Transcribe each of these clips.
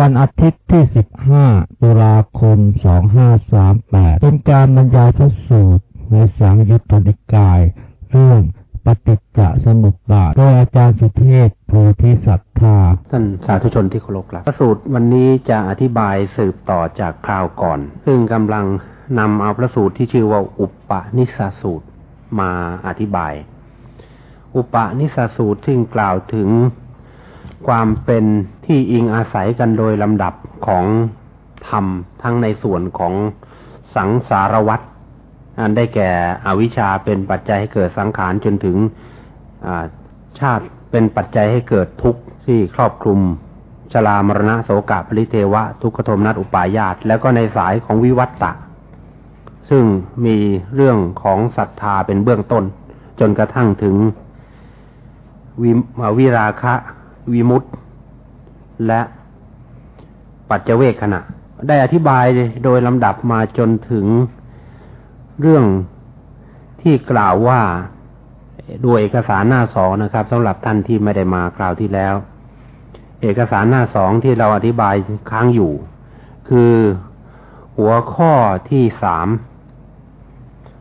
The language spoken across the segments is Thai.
วันอาทิตย์ที่ 15 ตุลาคม 2538 เป็นการบรรยายพระสูตรในสังยุตตนิกาย เรื่องปฏิจจสมุปบาทโดยอาจารย์สุเทพโพธิสัตธาท่านสาธุชนที่เคารพครับพระสูตรวันนี้จะอธิบายสืบต่อจากคราวก่อน ซึ่งกำลังนำเอาพระสูตรที่ชื่อว่าอุปปนิสสูตรมาอธิบาย อุปปนิสสูตรซึ่งกล่าวถึง ความเป็นที่อิงอาศัยกันโดยลำดับของธรรมทั้งในส่วนของสังสารวัตรอันได้แก่อวิชชาเป็นปัจจัยให้เกิดสังขารจนถึงชาติเป็นปัจจัยให้เกิดทุกข์ที่ครอบคลุมชรามรณะโสกะปริเทวะ ทุกขโทมนัสอุปายาตแล้วก็ในสายของวิวัตตะ ซึ่งมีเรื่องของศรัทธาเป็นเบื้องต้น จนกระทั่งถึงวิวิราคะ วิมุตต์และปัจเจเวกขณะ ได้อธิบายโดยลำดับมาจนถึงเรื่องที่กล่าวว่าดูเอกสารหน้าสองนะครับสำหรับท่านที่ไม่ได้มาคราวที่แล้ว เอกสารหน้าสองที่เราอธิบายค้างอยู่ คือหัวข้อที่สาม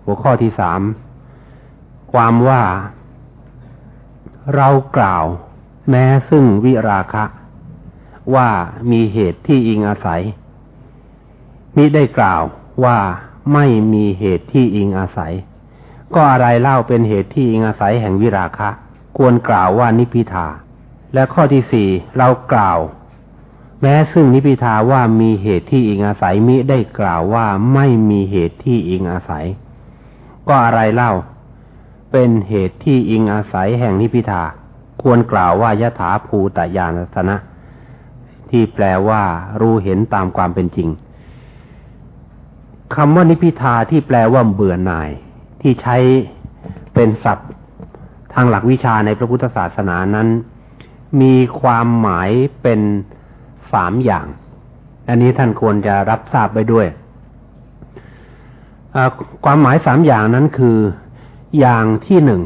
หัวข้อที่สามความว่าเรากล่าว แม้ซึ่งวิราคะ ว่ามีเหตุที่อิงอาศัยมิได้กล่าวว่าไม่มีเหตุที่อิงอาศัย ก็อะไรเล่าเป็นเหตุที่อิงอาศัยแห่งวิราคะ ควรกล่าวว่านิพิทา และข้อที่สี่เรากล่าว แม้ซึ่งนิพิทาว่ามีเหตุที่อิงอาศัยมิได้กล่าวว่าไม่มีเหตุที่อิงอาศัย ก็อะไรเล่า เป็นเหตุที่อิงอาศัยแห่งนิพิทา ควรกล่าวว่ายถาภูตยานสนะ ที่แปลว่า รู้เห็นตามความเป็นจริงคำว่านิพิทาที่แปลว่าเบื่อหน่าย ที่ใช้เป็นศัพท์ทางหลักวิชาในพระพุทธศาสนานั้น มีความหมายเป็นสามอย่าง อันนี้ท่านควรจะรับทราบไปด้วย ความหมายสามอย่างนั้นคือ อย่างที่หนึ่ง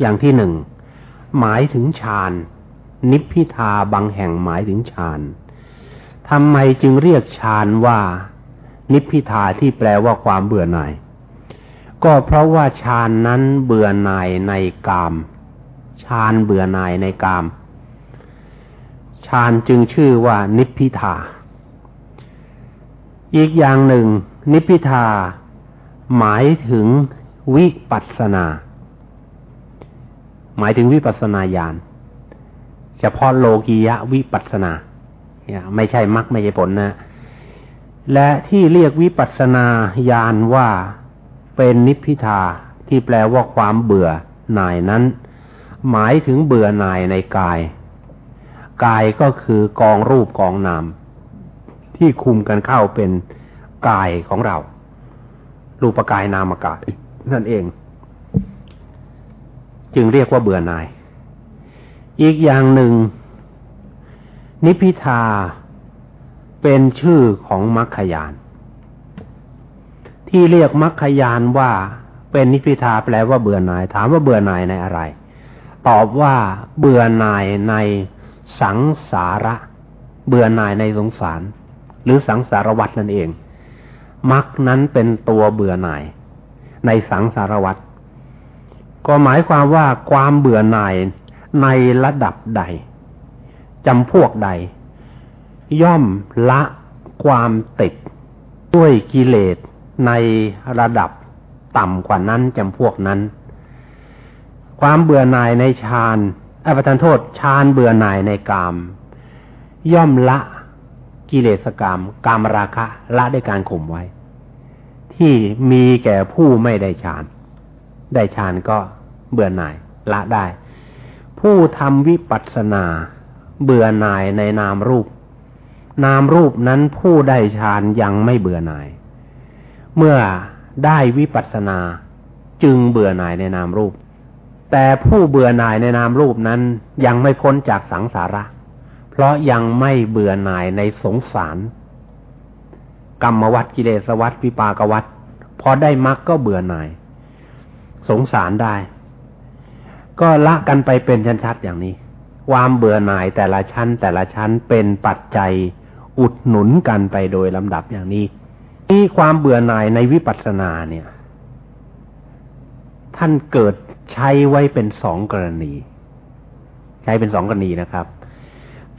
อย่างที่หนึ่ง หมายถึงฌานนิพพิทาบางแห่งหมายถึงฌานทำไมจึงเรียกฌานว่า นิพพิทาที่แปลว่าความเบื่อหน่าย ก็เพราะว่าฌานนั้นเบื่อหน่ายในกามฌานเบื่อหน่ายในกามฌานจึงชื่อว่านิพพิทา อีกอย่างหนึ่ง นิพพิทา หมายถึงวิปัสสนา หมายถึงวิปัสนาญาณเฉพาะโลกียะวิปัสนาไม่ใช่มรรคไม่ใช่ผลนะ และที่เรียกวิปัสนาญาณว่าเป็นนิพพิทาที่แปลว่าความเบื่อหน่ายนั้น หมายถึงเบื่อหน่ายในกาย กายก็คือกองรูปกองนาม ที่คุมกันเข้าเป็นกายของเรา รูปกายนามกายนั่นเอง จึงเรียกว่าเบื่อหน่าย อีกอย่างหนึ่ง นิพิทาเป็นชื่อของมรรคยาน ที่เรียกมรรคยานว่าเป็นนิพิทาแปลว่าเบื่อหน่าย ถามว่าเบื่อหน่ายในอะไร ตอบว่าเบื่อหน่ายในสังสาระ เบื่อหน่ายในสงสาร หรือสังสารวัตนั่นเองมรรคนั้นเป็นตัวเบื่อหน่าย ในสังสารวัต ก็หมายความว่าความเบื่อหน่ายในระดับใดจำพวกใด ย่อมละความติดด้วยกิเลสในระดับต่ำกว่านั้นจำพวกนั้น ความเบื่อหน่ายในฌานอภิทานโทษฌานเบื่อหน่ายในกาม ย่อมละกิเลสกรรมกามราคะ ละได้การข่มไว้ ที่มีแก่ผู้ไม่ได้ฌาน ได้ฌานก็ เบื่อหน่ายละได้ ผู้ทำวิปัสสนา เบื่อหน่ายในนามรูป นามรูปนั้นผู้ได้ฌานยังไม่เบื่อหน่าย เมื่อได้วิปัสสนาจึงเบื่อหน่ายในนามรูป แต่ผู้เบื่อหน่ายในนามรูปนั้นยังไม่พ้นจากสังสาระ เพราะยังไม่เบื่อหน่ายในสงสาร กรรมวัฏกิเลสวัฏวิปากวัฏพอได้มรรคก็เบื่อหน่าย สงสารได้ ก็ละกันไปเป็นชัดๆอย่างนี้ ความเบื่อหน่ายแต่ละชั้น แต่ละชั้นเป็นปัจจัยอุดหนุนกันไปโดยลำดับอย่างนี้นี่ความเบื่อหน่ายในวิปัสสนาเนี่ย ท่านเกิดใช้ไว้เป็นสองกรณี ใช้เป็นสองกรณีนะครับ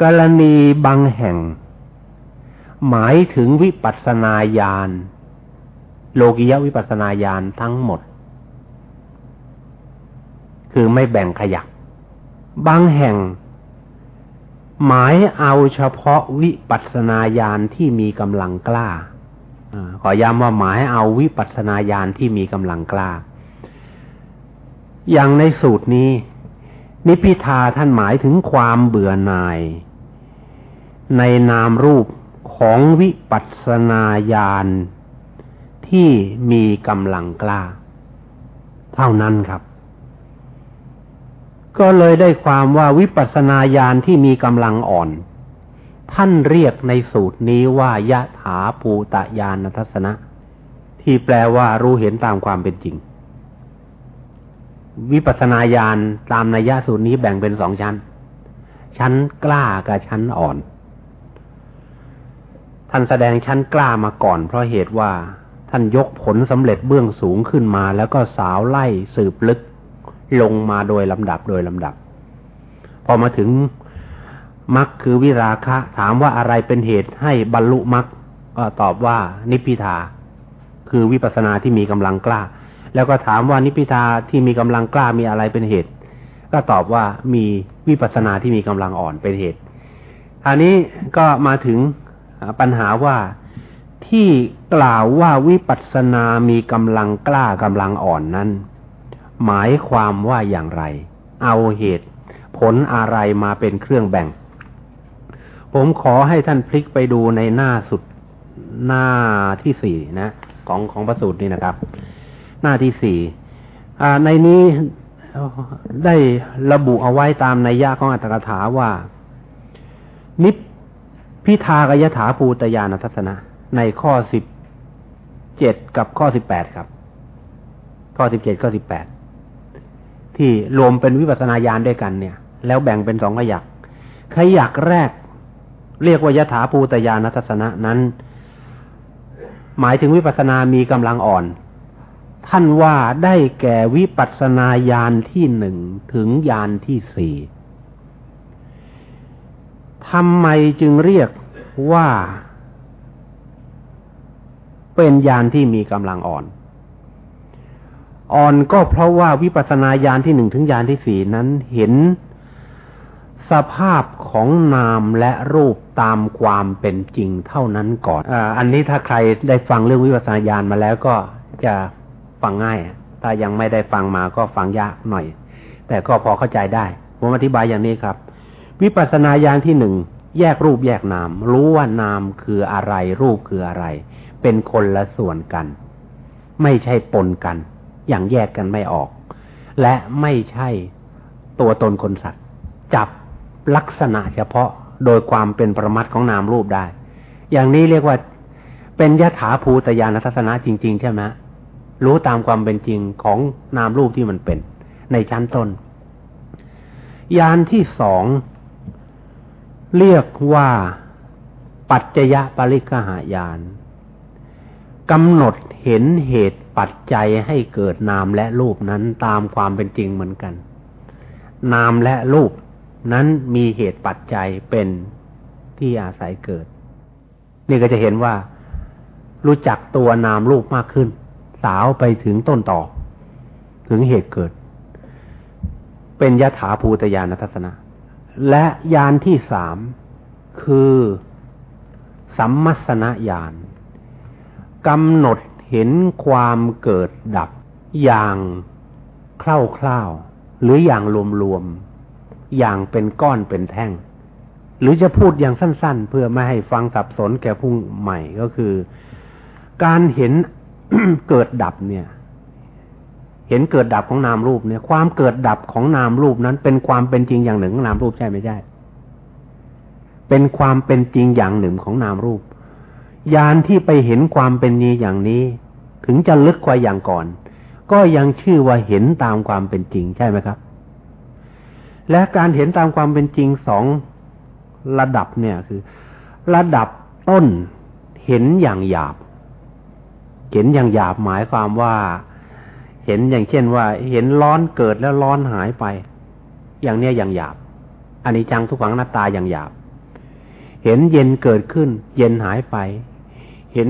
กรณีบางแห่ง หมายถึงวิปัสสนาญาณโลกิยวิปัสสนาญาณทั้งหมด คือไม่แบ่งขยักบางแห่ง หมายเอาเฉพาะวิปัสนาญาณที่มีกำลังกล้าขอย้ำว่าหมายเอาวิปัสนาญาณที่มีกำลังกล้า อย่างในสูตรนี้ นิพิทาท่านหมายถึงความเบื่อหน่าย ในนามรูปของวิปัสนาญาณที่มีกำลังกล้า เท่านั้นครับ ก็เลยได้ความว่าวิปัสสนาญาณที่มีกำลังอ่อน ท่านเรียกในสูตรนี้ว่ายะถาภูตะญาณทัศนะ ที่แปลว่ารู้เห็นตามความเป็นจริง วิปัสสนาญาณตามนัยยะสูตรนี้แบ่งเป็นสองชั้น ชั้นกล้ากับชั้นอ่อน ท่านแสดงชั้นกล้ามาก่อน เพราะเหตุว่าท่านยกผลสำเร็จเบื้องสูงขึ้นมา แล้วก็สาวไล่สืบลึก ลงมาโดยลำดับโดยลำดับ พอมาถึงมรรคคือวิราคะ ถามว่าอะไรเป็นเหตุให้บรรลุมรรคก็ตอบว่านิพพิทา คือวิปัสสนาที่มีกำลังกล้า แล้วก็ถามว่านิพพิทาที่มีกำลังกล้ามีอะไรเป็นเหตุ ก็ตอบว่ามีวิปัสสนาที่มีกำลังอ่อนเป็นเหตุอันนี้ก็มาถึงปัญหาว่าที่กล่าวว่าวิปัสสนามีกำลังกล้ากำลังอ่อนนั้น หมายความว่าอย่างไร เอาเหตุ ผลอะไรมาเป็นเครื่องแบ่ง ผมขอให้ท่านพลิกไปดูในหน้าสุดหน้าที่สี่นะ ของของพระสูตรนี่นะครับ หน้าที่สี่ในนี้ได้ระบุเอาไว้ตามในยะของอัตถกถาว่า นิพพิทากยถาภูตยานทัศนะ ในข้อสิบเจ็ดกับข้อสิบแปดครับ ข้อสิบเจ็ดข้อสิบแปด ที่รวมเป็นวิปัสนาญาณด้วยกันเนี่ย แล้วแบ่งเป็นสองขยักขยักแรก เรียกว่ายถาภูตยานัทสนะนั้น หมายถึงวิปัสนามีกำลังอ่อน ท่านว่าได้แก่วิปัสนาญาณที่หนึ่งถึงญาณที่สี่ทำไมจึงเรียกว่า เป็นญาณที่มีกำลังอ่อน อ่อนก็เพราะว่าวิปัสสนาญาณที่หนึ่งถึงญาณที่สี่นั้นเห็นสภาพของนามและรูปตามความเป็นจริงเท่านั้นก่อนอันนี้ถ้าใครได้ฟังเรื่องวิปัสสนาญาณมาแล้วก็จะฟังง่าย ถ้ายังไม่ได้ฟังมาก็ฟังยากหน่อย แต่ก็พอเข้าใจได้ ผมอธิบายอย่างนี้ครับ วิปัสสนาญาณที่หนึ่งแยกรูปแยกนาม รู้ว่านามคืออะไร รูปคืออะไร เป็นคนละส่วนกัน ไม่ใช่ปนกัน อย่างแยกกันไม่ออก และไม่ใช่ตัวตนคนสัตว์ จับลักษณะเฉพาะโดยความเป็นประมัดของนามรูปได้ อย่างนี้เรียกว่าเป็นยถาภูตยานทัศนะจริง ๆ ใช่ไหมรู้ตามความเป็นจริงของนามรูปที่มันเป็น ในชั้นต้น ยานที่สองเรียกว่าปัจจยปริกหายานกำหนด เห็นเหตุปัจจัยให้เกิดนามและรูปนั้นตามความเป็นจริงเหมือนกัน นามและรูปนั้นมีเหตุปัจจัยเป็นที่อาศัยเกิด นี่ก็จะเห็นว่า รู้จักตัวนามรูปมากขึ้น สาวไปถึงต้นต่อ ถึงเหตุเกิด เป็นยถาภูตยานทัศนะ และยานที่สามคือสัมมัสนญาณกำหนด เห็นความเกิดดับอย่างคร่าวๆหรืออย่างรวมๆอย่างเป็นก้อนเป็นแท่ง หรือจะพูดอย่างสั้น ๆ เพื่อไม่ให้ฟังสับสนแก่ผู้ใหม่ก็คือ การเห็นเกิดดับเนี่ย เห็นเกิดดับของนามรูปเนี่ย ความเกิดดับของนามรูปนั้น เป็นความเป็นจริงอย่างหนึ่งของนามรูปใช่ไม่ใช่ เป็นความเป็นจริงอย่างหนึ่งของนามรูป ยานที่ไปเห็นความเป็นนี้อย่างนี้ ถึงจะลึกกว่าอย่างก่อน ก็ยังชื่อว่าเห็นตามความเป็นจริงใช่ไหมครับ และการเห็นตามความเป็นจริงสองระดับเนี่ยคือ ระดับต้นเห็นอย่างหยาบ เห็นอย่างหยาบหมายความว่า เห็นอย่างเช่นว่า เห็นร้อนเกิดแล้วร้อนหายไป อย่างเนี้ยอย่างหยาบอันนี้จังทุกขังหน้าตาอย่างหยาบ เห็นเย็นเกิดขึ้น เย็นหายไป เห็น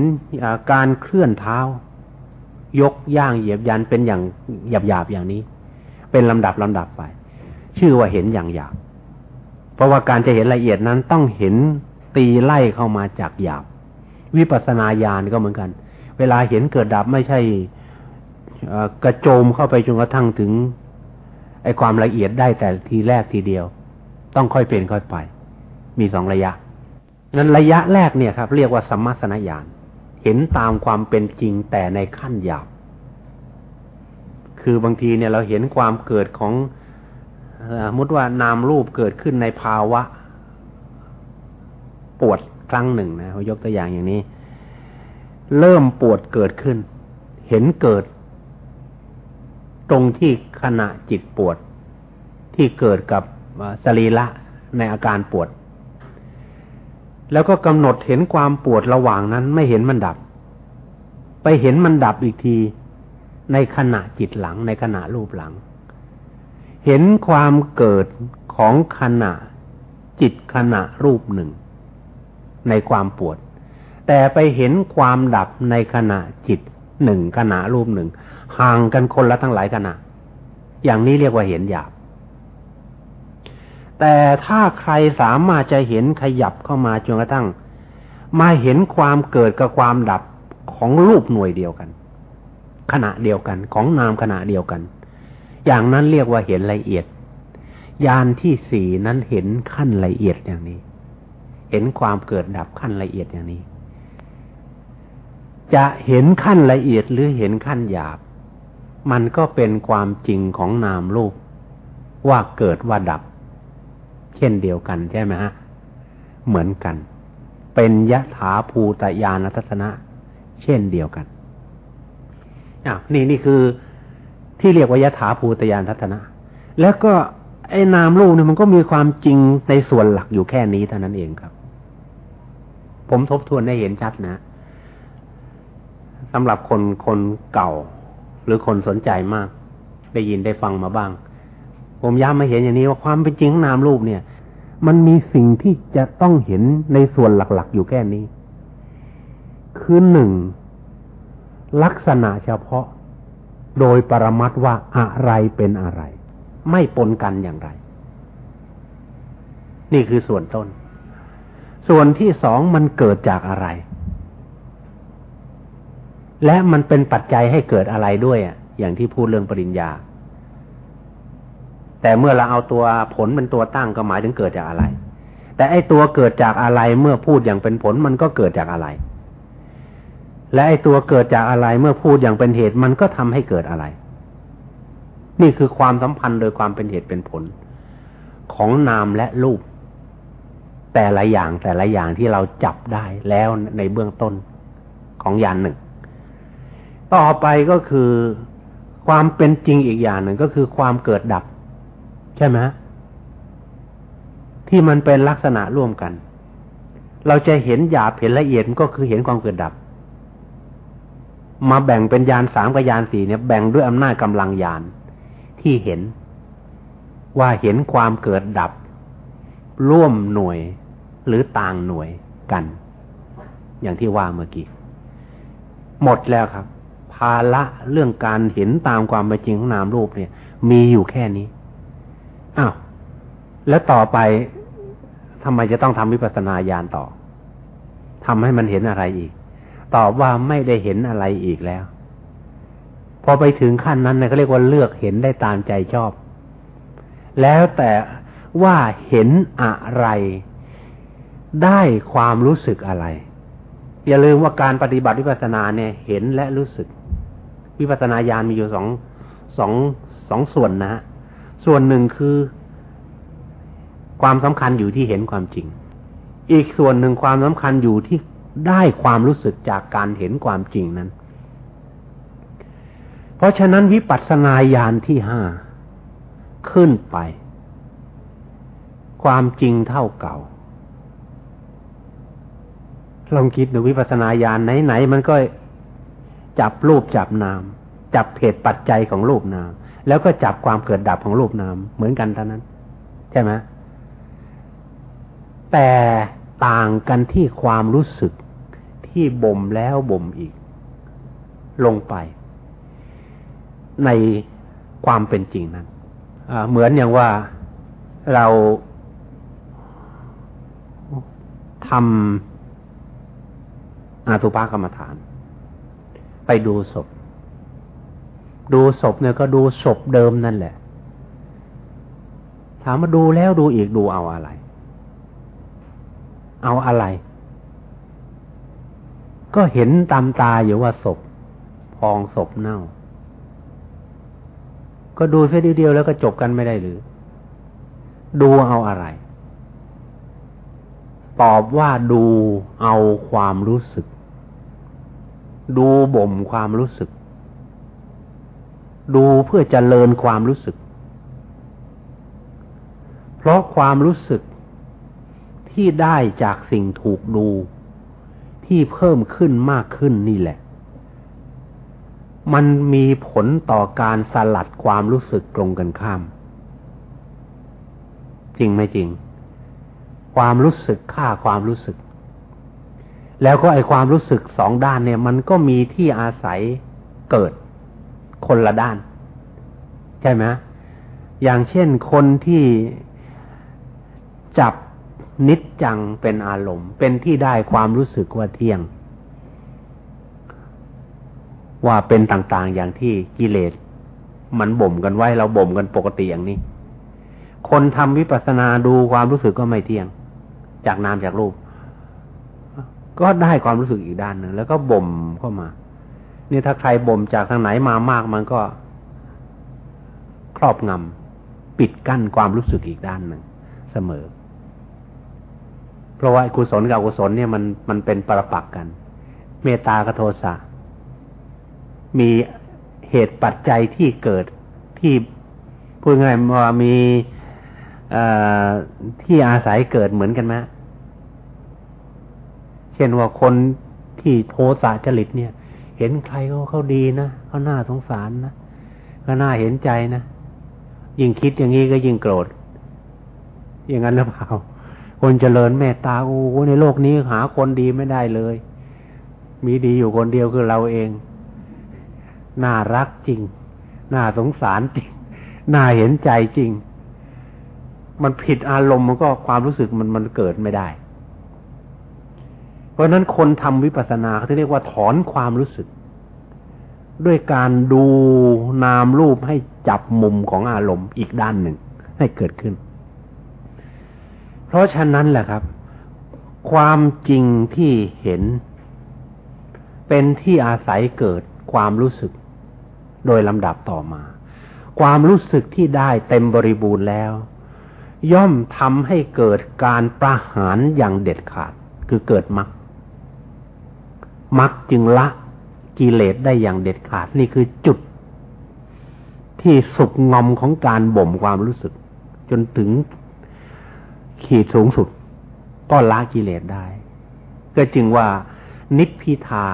การเคลื่อนเท้า ยกย่างเหยียบยันเป็นอย่างหยาบหยาบอย่างนี้ เป็นลำดับลำดับไป ชื่อว่าเห็นอย่างหยาบ เพราะว่าการจะเห็นละเอียดนั้นต้องเห็นตีไล่เข้ามาจากหยาบ วิปัสสนาญาณก็เหมือนกัน เวลาเห็นเกิดดับไม่ใช่กระโจมเข้าไปจนกระทั่งถึงไอความละเอียดได้แต่ทีแรกทีเดียว ต้องค่อยเป็นค่อยไป มีสองระยะ นั้นระยะแรกเนี่ยครับ เรียกว่าสัมมาสนญาณเห็นตามความเป็นจริงแต่ในขั้นหยาบคือบางทีเนี่ยเราเห็นความเกิดของสมมติว่านามรูปเกิดขึ้นในภาวะ ปวดครั้งหนึ่งนะยกตัวอย่างอย่างนี้ เริ่มปวดเกิดขึ้น เห็นเกิด ตรงที่ขณะจิตปวด ที่เกิดกับสรีระในอาการปวด แล้วก็กำหนดเห็นความปวดระหว่างนั้นไม่เห็นมันดับ ไปเห็นมันดับอีกที ในขณะจิตหลังในขณะรูปหลัง เห็นความเกิดของขณะจิตขณะรูปหนึ่ง ในความปวด แต่ไปเห็นความดับในขณะจิตหนึ่งขณะรูปหนึ่งห่างกันคนละทั้งหลายขณะ อย่างนี้เรียกว่าเห็นหยาบ แต่ถ้าใครสามารถจะเห็นขยับเข้ามาจนกระทั่ง มาเห็นความเกิดกับความดับของรูปหน่วยเดียวกัน ขณะเดียวกันของนามขณะเดียวกัน อย่างนั้นเรียกว่าเห็นละเอียดยานที่สี่นั้นเห็นขั้นละเอียดอย่างนี้ เห็นความเกิดดับขั้นละเอียดอย่างนี้ จะเห็นขั้นละเอียดหรือเห็นขั้นหยาบ มันก็เป็นความจริงของนามรูปว่าเกิดว่าดับ เช่นเดียวกันใช่ไหมฮะ เหมือนกัน เป็นยะถาภูตยานทัศนะ เช่นเดียวกันอะนี่นี่คือที่เรียกว่ายถาภูตยานทัศนะ แล้วก็ไอ้นามรูปเนี่ยมันก็มีความจริงในส่วนหลักอยู่แค่นี้เท่านั้นเองครับ ผมทบทวนได้เห็นชัดนะสำหรับคนคนเก่า หรือคนสนใจมาก ได้ยินได้ฟังมาบ้าง ผมย้ำมาเห็นอย่างนี้ว่าความเป็นจริงของนามรูปเนี่ย มันมีสิ่งที่จะต้องเห็นในส่วนหลักๆ อยู่แค่นี้ คือหนึ่งลักษณะเฉพาะ โดยปรมัตว่าอะไรเป็นอะไร ไม่ปนกันอย่างไร นี่คือส่วนต้น ส่วนที่สองมันเกิดจากอะไร และมันเป็นปัจจัยให้เกิดอะไรด้วยอะอย่างที่พูดเรื่องปริญญา แต่เมื่อเราเอาตัวผลเป็นตัวตั้งก็หมายถึงเกิดจากอะไร แต่ไอ้ตัวเกิดจากอะไรเมื่อพูดอย่างเป็นผลมันก็เกิดจากอะไร และไอ้ตัวเกิดจากอะไรเมื่อพูดอย่างเป็นเหตุมันก็ทำให้เกิดอะไร นี่คือความสัมพันธ์โดยความเป็นเหตุเป็นผล ของนามและรูป แต่ละอย่างแต่ละอย่างที่เราจับได้แล้วในเบื้องต้นของยานหนึ่ง ต่อไปก็คือความเป็นจริงอีกอย่างหนึ่งก็คือความเกิดดับ ใช่ไหมที่มันเป็นลักษณะร่วมกัน เราจะเห็นหยาบเห็นละเอียดก็คือเห็นความเกิดดับ มาแบ่งเป็นยานสามกับยานสี่เนี่ยแบ่งด้วยอำนาจกำลังยานที่เห็นว่าเห็นความเกิดดับ ร่วมหน่วยหรือต่างหน่วยกัน อย่างที่ว่าเมื่อกี้ หมดแล้วครับ ภาละเรื่องการเห็นตามความเป็นจริงของนามรูปเนี่ย มีอยู่แค่นี้ อ้าวแล้วต่อไปทำไมจะต้องทำวิปัสสนาญาณต่อทำให้มันเห็นอะไรอีก ตอบว่าไม่ได้เห็นอะไรอีกแล้ว พอไปถึงขั้นนั้นเนี่ยเขาเรียกว่าเลือกเห็นได้ตามใจชอบ แล้วแต่ว่าเห็นอะไร ได้ความรู้สึกอะไร อย่าลืมว่าการปฏิบัติวิปัสสนาเนี่ย เห็นและรู้สึก วิปัสสนาญาณมีอยู่สองสองสองส่วนนะ ส่วนหนึ่งคือ ความสำคัญอยู่ที่เห็นความจริง อีกส่วนหนึ่งความสำคัญอยู่ที่ได้ความรู้สึกจากการเห็นความจริงนั้น เพราะฉะนั้นวิปัสสนาญาณที่ห้าขึ้นไป ความจริงเท่าเก่าลองคิดดูวิปัสสนาญาณไหนๆมันก็จับรูปจับนาม จับเหตุปัจจัยของรูปนาม แล้วก็จับความเกิดดับของรูปนามเหมือนกันเท่านั้น ใช่ไหมแต่ต่างกันที่ความรู้สึกที่บ่มแล้วบ่มอีก ลงไป ในความเป็นจริงนั้นเหมือนอย่างว่าเราทำอาตุปากรรมฐาน ไปดูศพ ดูศพเนี่ยก็ดูศพเดิมนั่นแหละ ถามมาดูแล้วดูอีกดูเอาอะไร เอาอะไร ก็เห็นตามตาอยู่ว่าศพ พองศพเน่า ก็ดูแค่เดียวแล้วก็จบกันไม่ได้หรือ ดูเอาอะไร ตอบว่าดูเอาความรู้สึก ดูบ่มความรู้สึก ดูเพื่อจเจริญความรู้สึก เพราะความรู้สึกที่ได้จากสิ่งถูกดูที่เพิ่มขึ้นมากขึ้นนี่แหละ มันมีผลต่อการสลัดความรู้สึกตรงกันข้าม จริงไหมจริง ความรู้สึกค่าความรู้สึก แล้วก็ไอความรู้สึกสองด้านเนี่ย มันก็มีที่อาศัยเกิด คนละด้าน ใช่ไหมอย่างเช่นคนที่จับนิจจังเป็นอารมณ์ เป็นที่ได้ความรู้สึกว่าเที่ยง ว่าเป็นต่างๆอย่างที่กิเลส มันบ่มกันไว้เราบ่มกันปกติอย่างนี้ คนทำวิปัสสนาดูความรู้สึกก็ไม่เที่ยง จากนามจากรูป ก็ได้ความรู้สึกอีกด้านหนึ่งแล้วก็บ่มเข้ามา นี่ถ้าใครบ่มจากทางไหนมามากมันก็ครอบงำปิดกั้นความรู้สึกอีกด้านหนึ่งเสมอ เพราะว่ากุศลกับอกุศลเนี่ยมันมันเป็นปรปักกัน เมตตากโทสะมีเหตุปัจจัยที่เกิดที่พูดง่ายว่ามีที่อาศัยเกิดเหมือนกันไหมเช่นว่าคนที่โทสะจริตเนี่ย เห็นใครเขาเขาดีนะเขาหน้าสงสารนะก็น่าเห็นใจนะยิ่งคิดอย่างนี้ก็ยิ่งโกรธ อย่างนั้นหรือเปล่าคนเจริญเมตตาโอ้ในโลกนี้หาคนดีไม่ได้เลย มีดีอยู่คนเดียวคือเราเอง น่ารักจริง น่าสงสารจริง น่าเห็นใจจริง มันผิดอารมณ์มันก็ความรู้สึกมันมันเกิดไม่ได้ ราะนั้นคนทำวิปัสสนาเขาเรียกว่าถอนความรู้สึก ด้วยการดูนามรูปให้จับมุมของอารมณ์อีกด้านหนึ่งให้เกิดขึ้น เพราะฉะนั้นแหละครับ ความจริงที่เห็น เป็นที่อาศัยเกิดความรู้สึก โดยลำดับต่อมา ความรู้สึกที่ได้เต็มบริบูรณ์แล้ว ย่อมทำให้เกิดการประหารอย่างเด็ดขาด คือเกิดมรรค มรรคจึงละกิเลสได้อย่างเด็ดขาดนี่คือจุด ที่สุกงอมของการบ่มความรู้สึก จนถึงขีดสูงสุด ก็ละกิเลสได้ ก็จึงว่านิพพิทา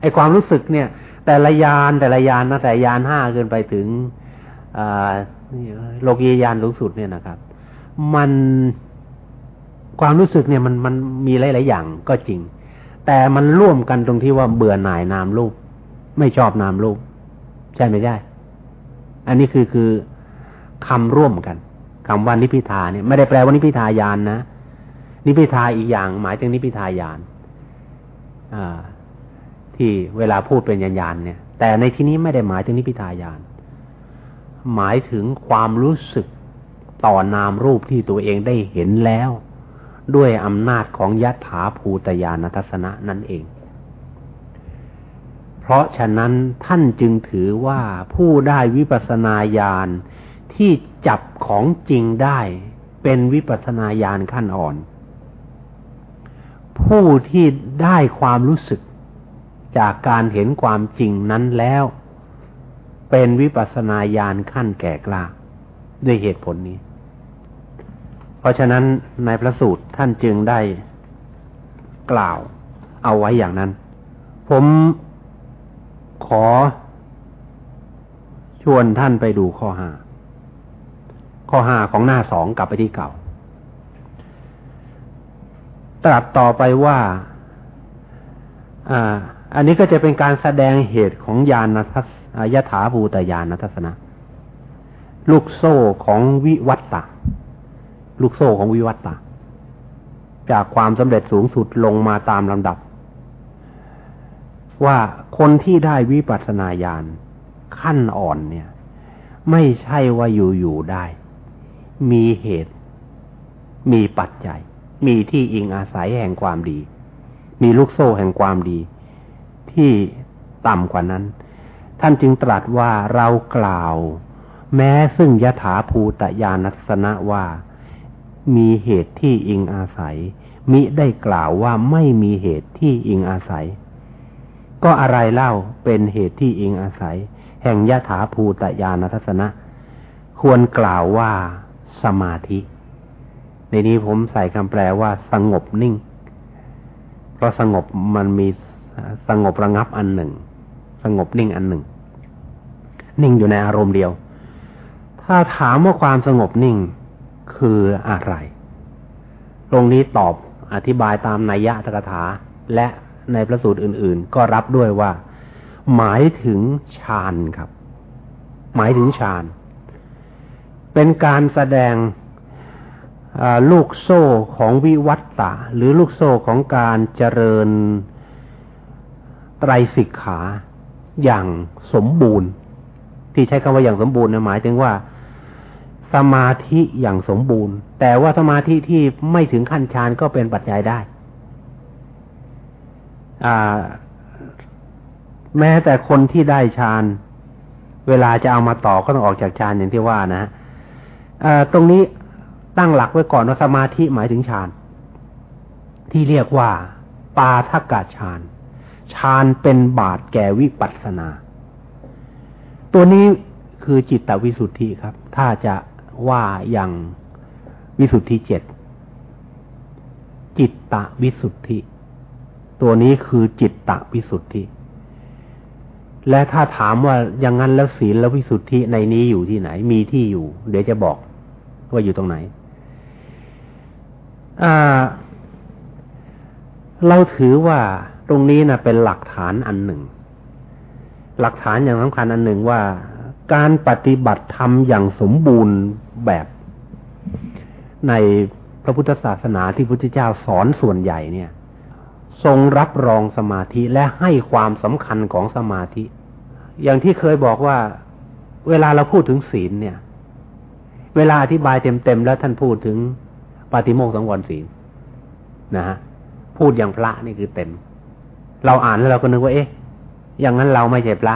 ไอความรู้สึกเนี่ย แต่ละยานแต่ละยานนะแต่ยานห้าเกินไปถึงโลกียานสูงสุดเนี่ยนะครับ มันความรู้สึกเนี่ยมันมันมีหลาย ๆ อย่างก็จริง แต่มันร่วมกันตรงที่ว่าเบื่อหน่ายนามรูป ไม่ชอบนามรูป ใช่ไหมใช่ อันนี้คือคือคำร่วมกันคำว่านิพิทาเนี่ยไม่ได้แปลว่านิพิทายานนะ นิพิทาอีกอย่าง หมายถึงนิพิทายานที่เวลาพูดเป็นยานยานเนี่ย แต่ในที่นี้ไม่ได้หมายถึงนิพิทายาน หมายถึงความรู้สึกต่อนามรูปที่ตัวเองได้เห็นแล้ว ด้วยอำนาจของยัตถาภูตยานทัศนะนั่นเอง เพราะฉะนั้นท่านจึงถือว่าผู้ได้วิปัสนาญาณที่จับของจริงได้เป็นวิปัสนาญาณขั้นอ่อน ผู้ที่ได้ความรู้สึกจากการเห็นความจริงนั้นแล้ว เป็นวิปัสนาญาณขั้นแก่กล้าด้วยเหตุผลนี้ เพราะฉะนั้นในพระสูตรท่านจึงได้กล่าวเอาไว้อย่างนั้น ผมขอชวนท่านไปดูข้อห้า ข้อห้าของหน้าสองกลับไปที่เก่า ตรัสต่อไปว่า อ่า อันนี้ก็จะเป็นการแสดงเหตุของยานทัศยถาภูตยานทัศนะ ลูกโซ่ของวิวัตตะ ลูกโซ่ของวิวัตตะจากความสำเร็จสูงสุดลงมาตามลำดับ ว่าคนที่ได้วิปัสสนาญาณขั้นอ่อนเนี่ย ไม่ใช่ว่าอยู่ๆได้ มีเหตุ มีปัจจัย มีที่อิงอาศัยแห่งความดี มีลูกโซ่แห่งความดี ที่ต่ำกว่านั้น ท่านจึงตรัสว่าเรากล่าว แม้ซึ่งยถาภูตยานัสนะว่า มีเหตุที่อิงอาศัย มิได้กล่าวว่าไม่มีเหตุที่อิงอาศัย ก็อะไรเล่าเป็นเหตุที่อิงอาศัย แห่งยถาภูตยานทัศนะ ควรกล่าวว่าสมาธิ ในนี้ผมใส่คำแปลว่า สงบนิ่ง เพราะสงบมันมีสงบระงับอันหนึ่ง สงบนิ่งอันหนึ่ง นิ่งอยู่ในอารมณ์เดียว ถ้าถามว่าความสงบนิ่ง คืออะไร ตรงนี้ตอบอธิบายตามนัยยะตกถา และในพระสูตรอื่น ๆ ก็รับด้วยว่า หมายถึงฌานครับ หมายถึงฌาน เป็นการแสดงลูกโซ่ของวิวัตตะ หรือลูกโซ่ของการเจริญไตรสิกขาอย่างสมบูรณ์ ที่ใช้คำว่าอย่างสมบูรณ์นะหมายถึงว่า สมาธิอย่างสมบูรณ์ แต่ว่าสมาธิที่ไม่ถึงขั้นฌานก็เป็นปัจจัยได้ แม้แต่คนที่ได้ฌานเวลาจะเอามาต่อก็ต้องออกจากฌานอย่างที่ว่านะตรงนี้ตั้งหลักไว้ก่อนว่าสมาธิหมายถึงฌานที่เรียกว่า ปาทกาฌานฌานเป็นบาทแก่วิปัสสนา ตัวนี้คือจิตตวิสุทธิครับ ถ้าจะ ว่าอย่างวิสุทธิเจ็ดจิตตะวิสุทธิ ตัวนี้คือจิตตะวิสุทธิ และถ้าถามว่าอย่างนั้นแล้วศีลและวิสุทธิในนี้อยู่ที่ไหน มีที่อยู่ เดี๋ยวจะบอกว่าอยู่ตรงไหนเราถือว่าตรงนี้นะเป็นหลักฐานอันหนึ่ง หลักฐานอย่างสำคัญอันหนึ่งว่า การปฏิบัติธรรมอย่างสมบูรณ์ แบบ ในพระพุทธศาสนาที่พุทธเจ้าสอนส่วนใหญ่เนี่ย ทรงรับรองสมาธิและให้ความสำคัญของสมาธิ อย่างที่เคยบอกว่าเวลาเราพูดถึงศีลเนี่ย เวลาอธิบายเต็มๆแล้วท่านพูดถึงปาฏิโมกขสังวรศีลนะฮะพูดอย่างพระนี่คือเต็ม เราอ่านแล้วเราก็นึกว่าเอ๊ะ อย่างนั้นเราไม่ใช่พระ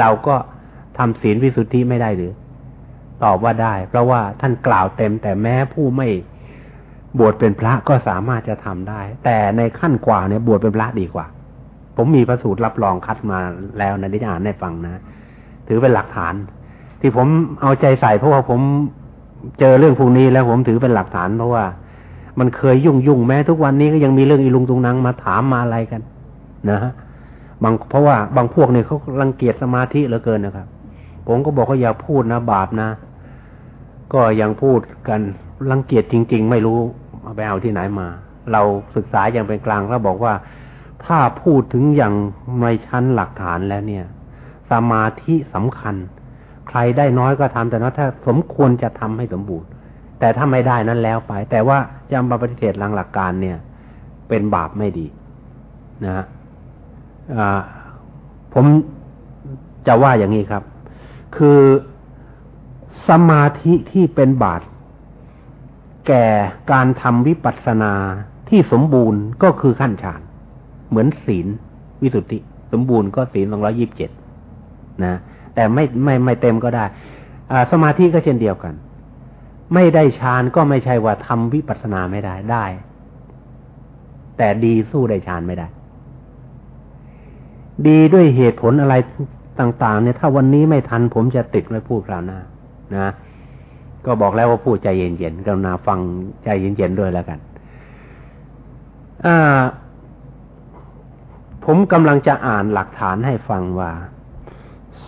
เราก็ทำศีลวิสุทธิไม่ได้หรือ ตอบว่าได้ เพราะว่าท่านกล่าวเต็ม แต่แม้ผู้ไม่บวชเป็นพระก็สามารถจะทำได้ แต่ในขั้นกว่าเนี่ยบวชเป็นพระดีกว่า ผมมีพระสูตรรับรองคัดมาแล้วนะที่จะอ่านให้ฟังนะ ถือเป็นหลักฐาน ที่ผมเอาใจใส่เพราะว่าผมเจอเรื่องพวกนี้แล้วผมถือเป็นหลักฐานเพราะว่า มันเคยยุ่งยุ่งแม้ทุกวันนี้ก็ยังมีเรื่องอีลุงตุงนังมาถามมาอะไรกัน นะฮะบางเพราะว่าบางพวกเนี่ยเขารังเกียจสมาธิเหลือเกินนะครับ ผมก็บอกว่าอย่าพูดนะบาปนะ ก็ยังพูดกันรังเกียจจริง ๆ ไม่รู้ไปเอาที่ไหนมา เราศึกษาอย่างเป็นกลางแล้วบอกว่าถ้าพูดถึงอย่างในชั้นหลักฐานแล้วเนี่ย สมาธิสำคัญ ใครได้น้อยก็ทำแต่ว่าถ้าสมควรจะทำให้สมบูรณ์ แต่ถ้าไม่ได้นั้นแล้วไป แต่ว่าจำปฏิเสธหลังหลักการเนี่ย เป็นบาปไม่ดีนะฮะผมจะว่าอย่างนี้ครับ คือ สมาธิที่เป็นบาตแก่การทำวิปัสสนาที่สมบูรณ์ก็คือขั้นฌาน เหมือนศีลวิสุทธิ สมบูรณ์ก็ศีลสองร้อยิบเจ็ดนะ แต่ไม่ไม่ไม่เต็มก็ได้สมาธิก็เช่นเดียวกัน ไม่ได้ฌานก็ไม่ใช่ว่าทำวิปัสสนาไม่ได้ได้ แต่ดีสู้ได้ฌานไม่ได้ ดีด้วยเหตุผลอะไรต่าง ๆ เนี่ย ถ้าวันนี้ไม่ทันผมจะติดไว้พูดคราวหน้า นะ ก็บอกแล้วว่าพูดใจเย็นๆกรุณาฟังใจเย็นๆด้วยแล้วกันผมกำลังจะอ่านหลักฐานให้ฟังว่า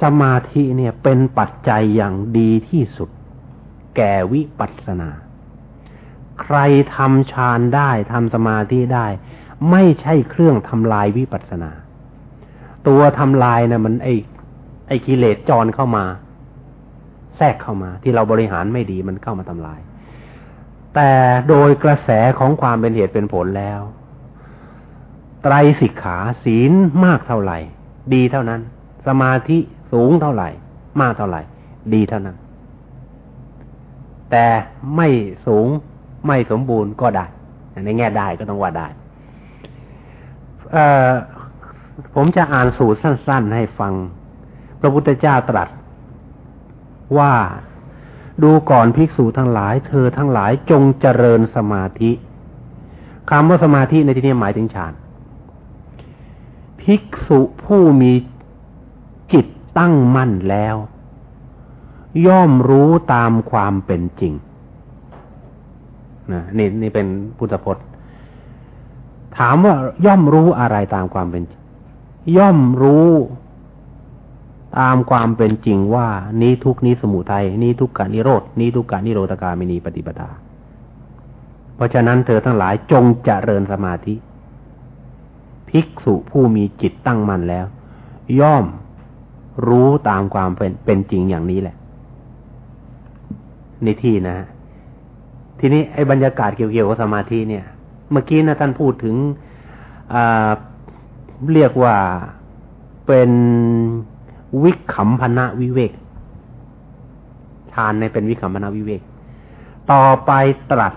สมาธิเนี่ยเป็นปัจจัยอย่างดีที่สุด แก่วิปัสสนา ใครทำฌานได้ทำสมาธิได้ ไม่ใช่เครื่องทำลายวิปัสสนา ตัวทำลายนะ่ะมันไอไอกิเลสจรเข้ามา แทรกเข้ามา ที่เราบริหารไม่ดีมันเข้ามาทำลาย แต่โดยกระแสของความเป็นเหตุเป็นผลแล้ว ไตรสิกขาศีลมากเท่าไหร่ ดีเท่านั้น สมาธิสูงเท่าไหร่ มากเท่าไหร่ ดีเท่านั้น แต่ไม่สูงไม่สมบูรณ์ก็ได้ในแง่ได้ก็ต้องว่าได้ผมจะอ่านสูตรสั้น ๆ ให้ฟัง พระพุทธเจ้าตรัส ว่าดูก่อนภิกษุทั้งหลาย เธอทั้งหลายจงเจริญสมาธิคำว่าสมาธิในที่นี้หมายถึงฌานภิกษุผู้มีจิตตั้งมั่นแล้ว ย่อมรู้ตามความเป็นจริงนะนี่นี่เป็นพุทธพจน์ ถามว่าย่อมรู้อะไรตามความเป็นจริง ย่อมรู้ ตามความเป็นจริงว่านี้ทุกนี้สมุทัยนี้ทุกการนิโรดนี้ทุกการนิโรธกามินีปฏิปทา เพราะฉะนั้นเธอทั้งหลายจงเจริญสมาธิ ภิกษุผู้มีจิตตั้งมั่นแล้ว ย่อมรู้ตามความเป็นเป็นจริงอย่างนี้แหละ ในที่นะ ทีนี้ไอ้บรรยากาศเกี่ยวกับสมาธิเนี่ย เมื่อกี้นะท่านพูดถึงเรียกว่าเป็น วิคัมพนะวิเวกฌานในเป็นวิคัมพนะวิเวก ต่อไปตรัส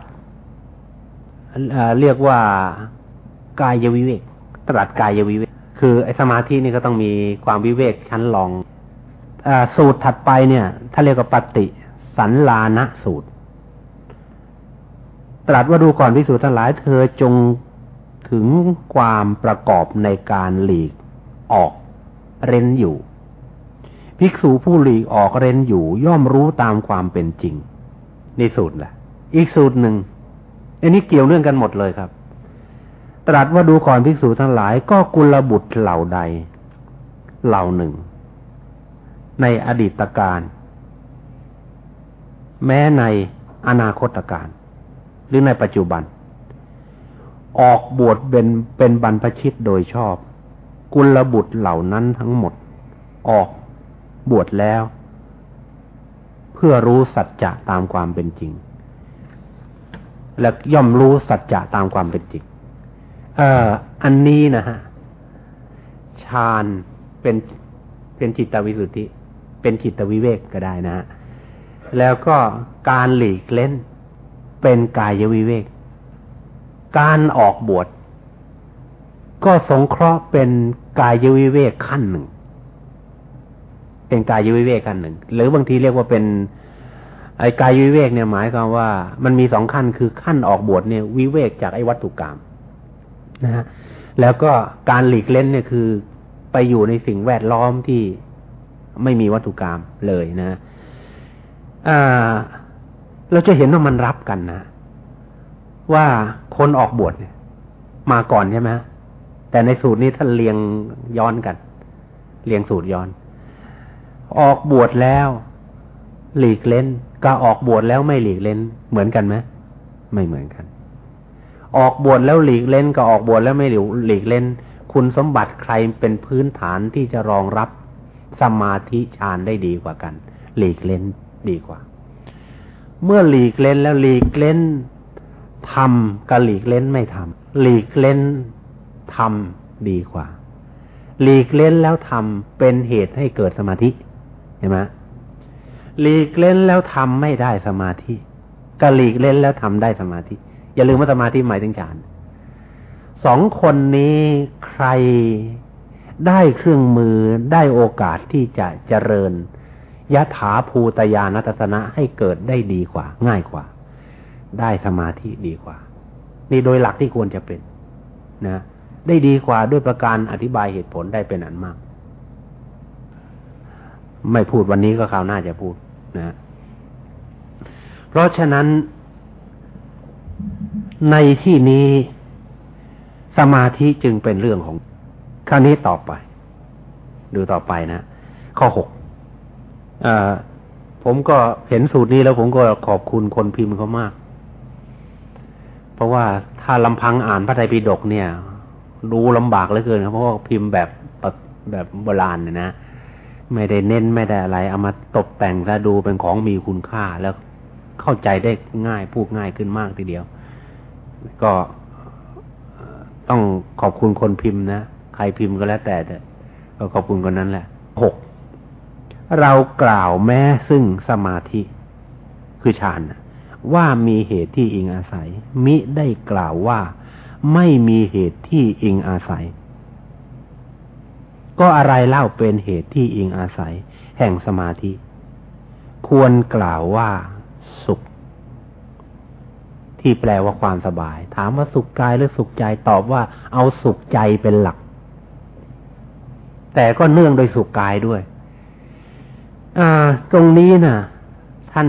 เรียกว่ากายวิเวก ตรัสกายวิเวก คือไอสมาธินี่ก็ต้องมีความวิเวกชั้นรองอสูตรถัดไปเนี่ย ถ้าเรียกว่าปฏิสันลานะสูตร ตรัสว่าดูก่อนพิสูจน์ทั้งหลายเธอจงถึงความประกอบในการหลีกออกเร้นอยู่ ภิกษุผู้หลีกออกเร้นอยู่ย่อมรู้ตามความเป็นจริง ในสูตรแหละอีกสูตรหนึ่งอันนี้เกี่ยวเนื่องกันหมดเลยครับ ตรัสว่าดูก่อนภิกษุทั้งหลายก็กุลบุตรเหล่าใด เหล่าหนึ่ง ในอดีตการ แม้ในอนาคตการ หรือในปัจจุบัน ออกบวชเป็นเป็นบรรพชิตโดยชอบ กุลบุตรเหล่านั้นทั้งหมด ออก บวชแล้ว เพื่อรู้สัจจะตามความเป็นจริง และย่อมรู้สัจจะตามความเป็นจริง เอ่อ อันนี้นะฮะฌานเป็นเป็นจิตวิสุทธิ เป็นจิตวิเวกก็ได้นะฮะแล้วก็การหลีกเล่นเป็นกายวิเวก การออกบวชก็สงเคราะห์เป็นกายวิเวกขั้นหนึ่ง เป็นกายวิเวกขั้นหนึ่ง หรือบางทีเรียกว่าเป็น ไอ้กายวิเวกเนี่ยหมายความว่า มันมีสองขั้นคือขั้นออกบวชเนี่ยวิเวกจากไอ้วัตถุกรรมนะฮะแล้วก็การหลีกเล่นเนี่ยคือไปอยู่ในสิ่งแวดล้อมที่ไม่มีวัตถุกรรมเลยนะอ่าเราจะเห็นว่ามันรับกันนะว่าคนออกบวชเนี่ยมาก่อนใช่ไหมแต่ในสูตรนี้ท่านเรียงย้อนกัน เรียงสูตรย้อน ออกบวชแล้ว หลีกเล่นก็ออกบวชแล้วไม่หลีกเล่นเหมือนกันไหมไม่เหมือนกัน ออกบวชแล้วหลีกเล่นก็ออกบวชแล้วไม่หลีกเล่น คุณสมบัติใครเป็นพื้นฐานที่จะรองรับสมาธิฌานได้ดีกว่ากัน หลีกเล่นดีกว่า เมื่อหลีกเล่นแล้วหลีกเล่นทำกับหลีกเล่นไม่ทำหลีกเล่นทำดีกว่า หลีกเล่นแล้วทำเป็นเหตุให้เกิดสมาธิ เห็นไหมหลีกเล่นแล้วทำไม่ได้สมาธิกับหลีกเล่นแล้วทำได้สมาธิ อย่าลืมว่าสมาธิหมายถึงฌานสองคนนี้ใครได้เครื่องมือได้โอกาสที่จะเจริญยะถาภูตยานัตสนะให้เกิดได้ดีกว่า ง่ายกว่า ได้สมาธิดีกว่า นี่โดยหลักที่ควรจะเป็น นะ ได้ดีกว่าด้วยประการอธิบายเหตุผลได้เป็นอันมาก ไม่พูดวันนี้ก็คราวหน้าจะพูดนะเพราะฉะนั้น ในที่นี้สมาธิจึงเป็นเรื่องของคราวนี้ต่อไป ดูต่อไปนะ ข้อหกผมก็เห็นสูตรนี้แล้วผมก็ขอบคุณคนพิมพ์เขามาก เพราะว่าถ้าลำพังอ่านพระไตรปิฎกเนี่ย ดูลำบากเหลือเกินครับเพราะว่าพิมพ์แบบแบบโบราณเนี่ยนะ ไม่ได้เน้นไม่ได้อะไร เอามาตกแต่งถ้าดูเป็นของมีคุณค่าแล้วเข้าใจได้ง่ายพูดง่ายขึ้นมากทีเดียว ก็ต้องขอบคุณคนพิมพ์นะใครพิมพ์ก็แล้วแต่แต่ก็ขอบคุณคนนั้นแหละหกเรากล่าวแม้ซึ่งสมาธิคือฌานว่ามีเหตุที่อิงอาศัย มิได้กล่าวว่าไม่มีเหตุที่อิงอาศัย ก็อะไรเล่าเป็นเหตุที่อิงอาศัย แห่งสมาธิ ควรกล่าวว่าสุข ที่แปลว่าความสบาย ถามว่าสุขกายหรือสุขใจตอบว่าเอาสุขใจเป็นหลัก แต่ก็เนื่องโดยสุขกายด้วย อ่า ตรงนี้นะ่ะ ท่าน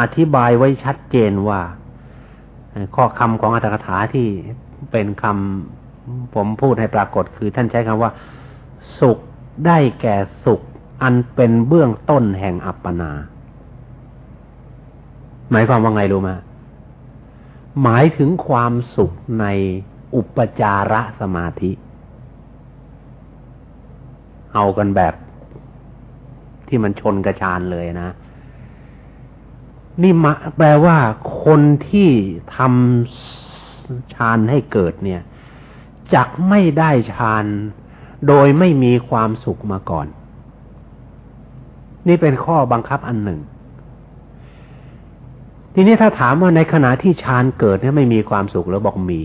อธิบายไว้ชัดเจนว่า ข้อคำของอัตถกถาที่เป็นคำผมพูดให้ปรากฏคือท่านใช้คำว่า สุขได้แก่สุข อันเป็นเบื้องต้นแห่งอัปปนา หมายความว่าไงรู้ไหมหมายถึงความสุขในอุปจาระสมาธิ เอากันแบบที่มันชนกระชานเลยนะ นี่มาแปลว่าคนที่ทำฌานให้เกิดเนี่ยจักไม่ได้ฌาน โดยไม่มีความสุขมาก่อน นี่เป็นข้อบังคับอันหนึ่ง ทีนี้ถ้าถามว่าในขณะที่ฌานเกิดเนี่ยไม่มีความสุขแล้วบอกมี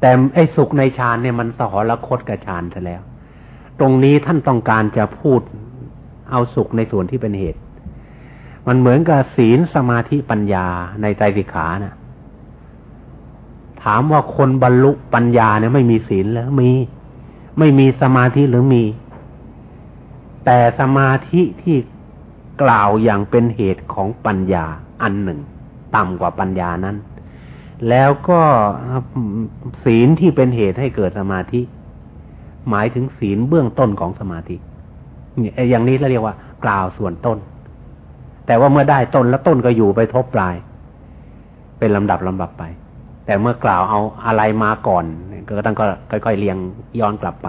แต่ไอ้สุขในฌานเนี่ยมันสหรคตกับฌานซะแล้ว ตรงนี้ท่านต้องการจะพูดเอาสุขในส่วนที่เป็นเหตุ มันเหมือนกับศีลสมาธิปัญญาในใจสิกขานะ่ะถามว่าคนบรรลุปัญญาเนี่ยไม่มีศีลแล้วมี ไม่มีสมาธิหรือมี แต่สมาธิที่กล่าวอย่างเป็นเหตุของปัญญาอันหนึ่ง ต่ำกว่าปัญญานั้น แล้วก็ศีลที่เป็นเหตุให้เกิดสมาธิ หมายถึงศีลเบื้องต้นของสมาธิอย่างนี้เราเรียกว่า กล่าวส่วนต้น แต่ว่าเมื่อได้ต้นแล้วต้นก็อยู่ไปทบปลาย เป็นลำดับลำดับไป แต่เมื่อกล่าวเอาอะไรมาก่อนก็ต้องก็ค่อยๆเรียงย้อนกลับไป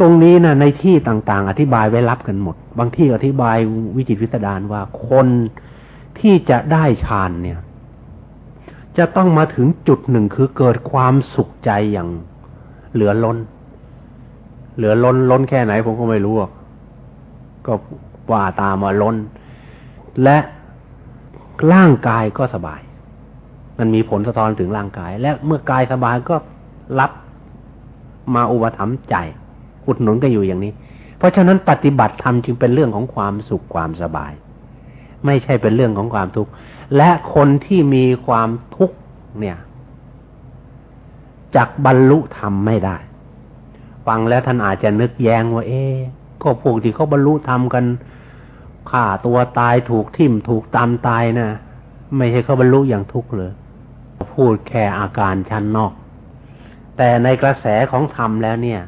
ตรงนี้นะในที่ต่างๆ อธิบายไว้รับกันหมด บางที่อธิบายวิจิตวิสดารว่าคนที่จะได้ฌานเนี่ย จะต้องมาถึงจุดหนึ่งคือเกิดความสุขใจอย่างเหลือล้น เหลือล้นล้นแค่ไหนผมก็ไม่รู้ก็ว่าตามมาล้น และร่างกายก็สบาย มันมีผลสะท้อนถึงร่างกาย และเมื่อกายสบายก็รับมาอุปถัมภ์ใจ อุดหนุนก็อยู่อย่างนี้ เพราะฉะนั้นปฏิบัติธรรมจึงเป็นเรื่องของความสุขความสบาย ไม่ใช่เป็นเรื่องของความทุกข์และคนที่มีความทุกข์เนี่ยจักบรรลุธรรมไม่ได้ ฟังแล้วท่านอาจจะนึกแย้งว่า เอ๊ก็พวกที่เขาบรรลุธรรมกันฆ่าตัวตายถูกทิ่มถูกตามตายนะไม่ใช่เขาบรรลุอย่างทุกข์เลย พูดแค่อาการชั้นนอก แต่ในกระแสของธรรมแล้วเนี่ย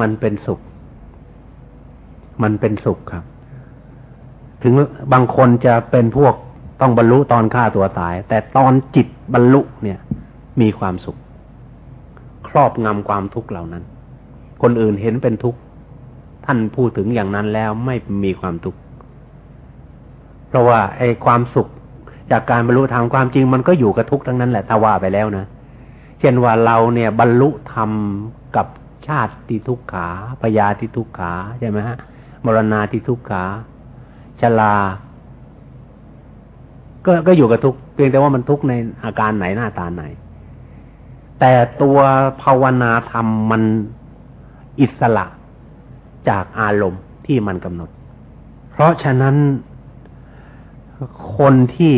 มันเป็นสุข มันเป็นสุขครับ ถึงบางคนจะเป็นพวกต้องบรรลุตอนฆ่าตัวตาย แต่ตอนจิตบรรลุเนี่ย มีความสุข ครอบงำความทุกข์เหล่านั้น คนอื่นเห็นเป็นทุกข์ท่านพูดถึงอย่างนั้นแล้วไม่มีความทุกข์เพราะว่าไอ้ความสุข จากการบรรลุธรรมความจริงมันก็อยู่กับทุกทั้งนั้นแหละถ้าว่าไปแล้วนะเช่นว่าเราเนี่ยบรรลุธรรมกับชาติที่ทุกขาปยาที่ทุกขาใช่ไหมฮะมรณาที่ทุกขาชลา ก็ก็อยู่กับทุกเพียงแต่ว่ามันทุกในอาการไหนหน้าตาไหน แต่ตัวภาวนาธรรมมันอิสระจากอารมณ์ที่มันกำหนด เพราะฉะนั้น คนที่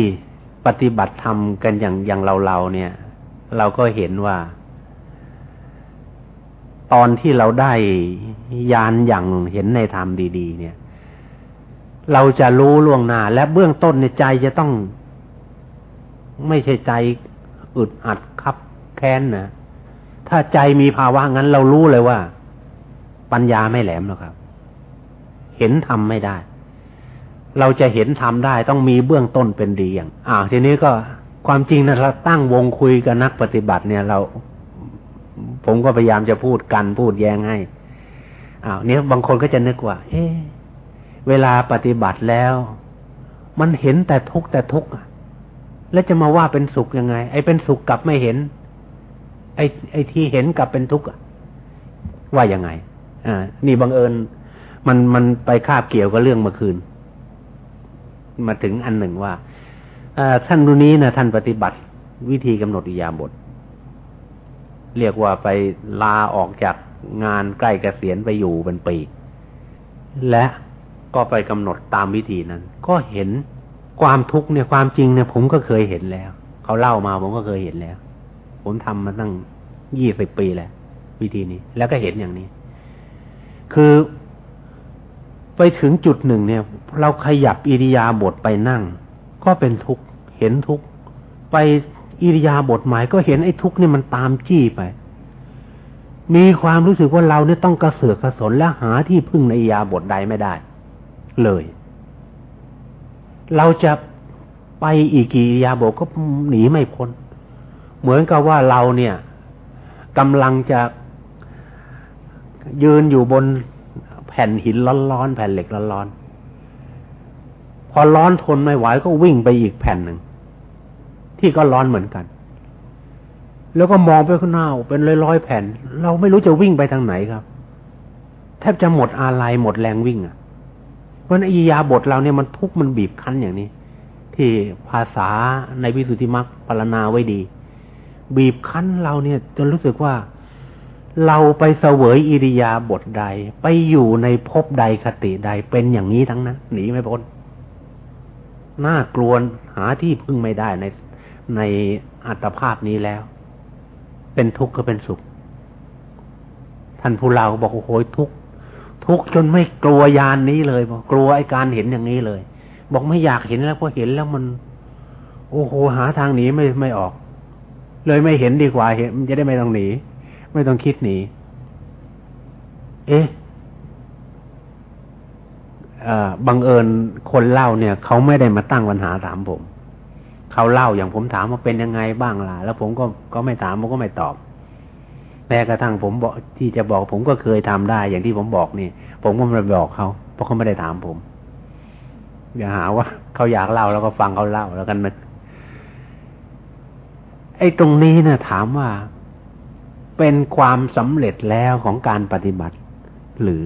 ปฏิบัติธรรมกันอย่างอย่างเราเราเนี่ย เราก็เห็นว่า ตอนที่เราได้ยานอย่างเห็นในธรรมดีๆ เนี่ย เราจะรู้ล่วงหน้า และเบื้องต้นในใจจะต้อง ไม่ใช่ใจอึดอัดคับแค้นนะถ้าใจมีภาวะงั้นเรารู้เลยว่า ปัญญาไม่แหลมหรอกครับ เห็นทำไม่ได้ เราจะเห็นทำได้ต้องมีเบื้องต้นเป็นดีอย่างอ่าทีนี้ก็ความจริงนะเราตั้งวงคุยกับนักปฏิบัติเนี่ยเรา ผมก็พยายามจะพูดกันพูดแย้งให้อ้าวเนี่ยบางคนก็จะนึกว่า เอ๊เวลาปฏิบัติแล้ว มันเห็นแต่ทุกข์แต่ทุกข์แล้วจะมาว่าเป็นสุขยังไง ไอ้เป็นสุขกลับไม่เห็น ไอ้ไอ้ที่เห็นกลับเป็นทุกข์ว่ายังไง อ่า นี่บังเอิญ มันมันไปคาบเกี่ยวกับเรื่องเมื่อคืน มาถึงอันหนึ่งว่าท่านรุ่นนี้นะท่านปฏิบัติวิธีกำหนดอิยาบท เรียกว่าไปลาออกจากงานใกล้เกษียณไปอยู่เป็นปี และก็ไปกำหนดตามวิธีนั้น ก็เห็นความทุกข์เนี่ยความจริงเนี่ยผมก็เคยเห็นแล้ว เขาเล่ามาผมก็เคยเห็นแล้ว ผมทำมาตั้งยี่สิบปีแล้ววิธีนี้ แล้วก็เห็นอย่างนี้ คือ ไปถึงจุดหนึ่งเนี่ย เราขยับอิริยาบถไปนั่ง ก็เป็นทุกข์เห็นทุกข์ไปอิริยาบถหมายก็เห็นไอ้ทุกข์นี่มันตามจี้ไป มีความรู้สึกว่าเราเนี่ยต้องกระเสือกกระสนและหาที่พึ่งในอิริยาบถใดไม่ได้ เลย เราจะไปอีกกี่อิริยาบถก็หนีไม่พ้น เหมือนกับว่าเราเนี่ยกำลังจะยืนอยู่บน ผ่นหินร้อนๆแผ่นเหล็กร้อนๆพอร้อนทนไม่ไหวก็วิ่งไปอีกแผ่นหนึ่งที่ก็ร้อนเหมือนกัน แล้วก็มองไปข้างหน้าเป็นร้อยๆแผ่น เราไม่รู้จะวิ่งไปทางไหนครับ แทบจะหมดอาลัยหมดแรงวิ่งอะ เพราะอิยาบทเราเนี่ยมันทุกข์มันบีบคั้นอย่างนี้ ที่ภาษาในวิสุทธิมรรคปรณาไว้ดี บีบคั้นเราเนี่ย จนรู้สึกว่า เราไปเสวยอิริยาบถใด ไปอยู่ในภพใดคติใดเป็นอย่างนี้ทั้งนั้นหนีไม่พ้นน่ากลัวหาที่พึ่งไม่ได้ในในอัตภาพนี้แล้ว เป็นทุกข์ก็เป็นสุข ท่านผู้เราบอกโอ้โหทุกข์ทุกข์จนไม่กลัวยานนี้เลยบอกกลัวไอ้การเห็นอย่างนี้เลย บอกไม่อยากเห็นแล้วเพราะเห็นแล้วมัน โอ้โหหาทางหนีไม่ไม่ออก เลยไม่เห็นดีกว่าเห็นมันจะได้ไม่ต้องหนี ไม่ต้องคิดหนี เอ๊ะบังเอิญคนเล่าเนี่ยเขาไม่ได้มาตั้งปัญหาถามผม เขาเล่าอย่างผมถามว่าเป็นยังไงบ้างล่ะ แล้วผมก็ก็ไม่ถามผมก็ไม่ตอบแม้กระทั่งผมบอกที่จะบอกผมก็เคยทำได้ อย่างที่ผมบอกนี่ ผมก็ไม่บอกเขา เพราะเขาไม่ได้ถามผม อย่าหาว่าเขาอยากเล่าแล้วก็ฟังเขาเล่าแล้วกันนึกไอ้ตรงนี้นะถามว่า เป็นความสำเร็จแล้วของการปฏิบัติ หรือ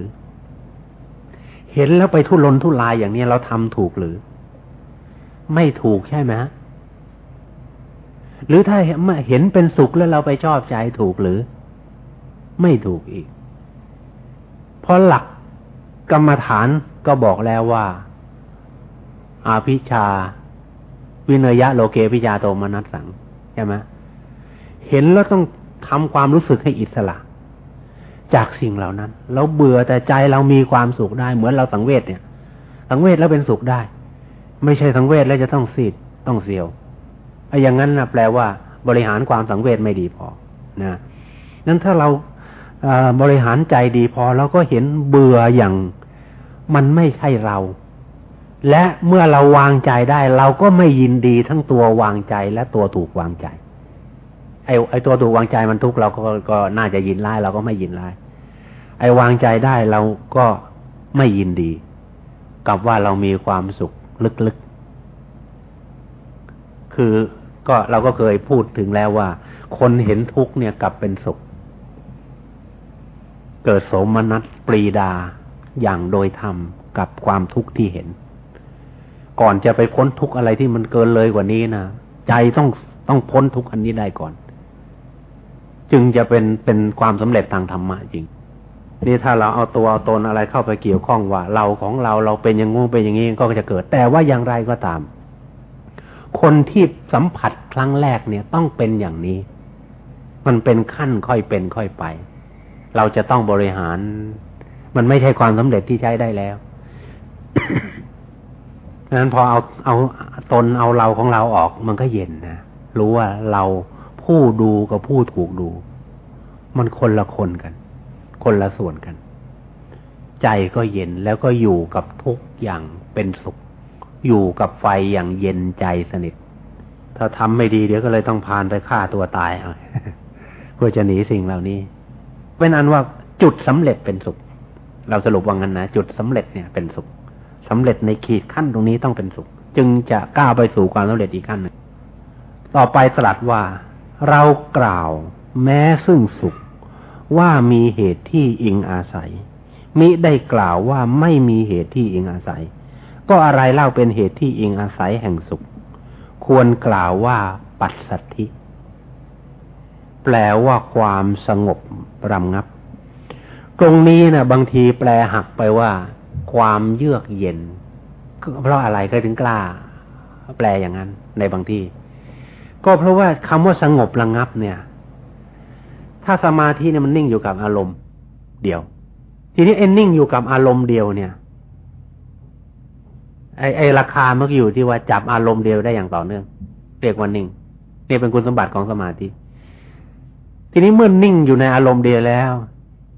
เห็นแล้วไปทุรนทุรายอย่างนี้เราทำถูกหรือ ไม่ถูกใช่ไหมหรือถ้าเห็นเป็นสุขแล้วเราไปชอบใจถูกหรือ ไม่ถูกอีก เพราะหลักกรรมฐานก็บอกแล้วว่า อาภิชา วินยะโลเกพิจาโตมนัสสัง ใช่ไหมเห็นแล้วต้อง ทำความรู้สึกให้อิสระ จากสิ่งเหล่านั้น เราเบื่อแต่ใจเรามีความสุขได้ เหมือนเราสังเวชเนี่ย สังเวชแล้วเป็นสุขได้ ไม่ใช่สังเวชแล้วจะต้องซีดต้องเสียวไอ้อย่างนั้นนะแปลว่า บริหารความสังเวชไม่ดีพอนะนั้นถ้าเราบริหารใจดีพอเราก็เห็นเบื่ออย่างมันไม่ใช่เรา และเมื่อเราวางใจได้ เราก็ไม่ยินดีทั้งตัววางใจและตัวถูกวางใจ ไอ้ไอ้ตัวถูกวางใจมันทุกข์เราก็ก็น่าจะยินร้ายเราก็ไม่ยินร้าย ไอ้วางใจได้เราก็ไม่ยินดี กับว่าเรามีความสุขลึกๆ คือก็เราก็เคยพูดถึงแล้วว่า คนเห็นทุกข์เนี่ยกลับเป็นสุข เกิดสมนัสปรีดาอย่างโดยธรรมกับความทุกข์ที่เห็น ก่อนจะไปพ้นทุกข์อะไรที่มันเกินเลยกว่านี้นะใจต้องต้องพ้นทุกข์อันนี้ได้ก่อน จึงจะเป็นเป็นความสำเร็จทางธรรมะจริง นี่ถ้าเราเอาตัวเอาตนอะไรเข้าไปเกี่ยวข้องว่า เราของเราเราเป็นอย่างงู้เป็นอย่างนี้ก็จะเกิด แต่ว่าอย่างไรก็ตาม คนที่สัมผัสครั้งแรกเนี่ยต้องเป็นอย่างนี้ มันเป็นขั้นค่อยเป็นค่อยไป เราจะต้องบริหาร มันไม่ใช่ความสำเร็จที่ใช้ได้แล้วนั้นพอเอาเอาตนเอาเราของเราออก มันก็เย็นนะรู้ว่าเรา ผู้ดูกับผู้ถูกดู มันคนละคนกัน คนละส่วนกัน ใจก็เย็นแล้วก็อยู่กับทุกอย่างเป็นสุข อยู่กับไฟอย่างเย็นใจสนิท ถ้าทำไม่ดีเดี๋ยวก็เลยต้องพานไปฆ่าตัวตายเอาเพื่อจะหนีสิ่งเหล่านี้ เป็นอันว่าจุดสำเร็จเป็นสุข เราสรุปว่างั้นนะจุดสำเร็จเนี่ยเป็นสุขสำเร็จในขีดขั้นตรงนี้ต้องเป็นสุข จึงจะก้าวไปสู่ความสำเร็จอีกขั้นหนึ่งต่อไปสลัดว่า เรากล่าวแม้ซึ่งสุขว่ามีเหตุที่อิงอาศัย มิได้กล่าวว่าไม่มีเหตุที่อิงอาศัย ก็อะไรเล่าเป็นเหตุที่อิงอาศัยแห่งสุข ควรกล่าวว่าปัสสัทธิ แปลว่าความสงบรำงับ ตรงนี้นะบางทีแปลหักไปว่า ความเยือกเย็นเพราะอะไรก็ถึงกล้า แปลอย่างนั้นในบางที่ ก็เพราะว่าคำว่าสงบระงงับเนี่ย ถ้าสมาธิเนี่ยมันนิ่งอยู่กับอารมณ์ เดียว ทีนี้เอ็นนิ่งอยู่กับอารมณ์เดียวเนี่ยไอไอราคาเมื่ออยู่ที่ว่าจับอารมณ์เดียวได้อย่างต่อเนื่อง เรียกว่านิ่งนี่เป็นคุณสมบัติของสมาธิ ทีนี้เมื่อนิ่งอยู่ในอารมณ์เดียวแล้ว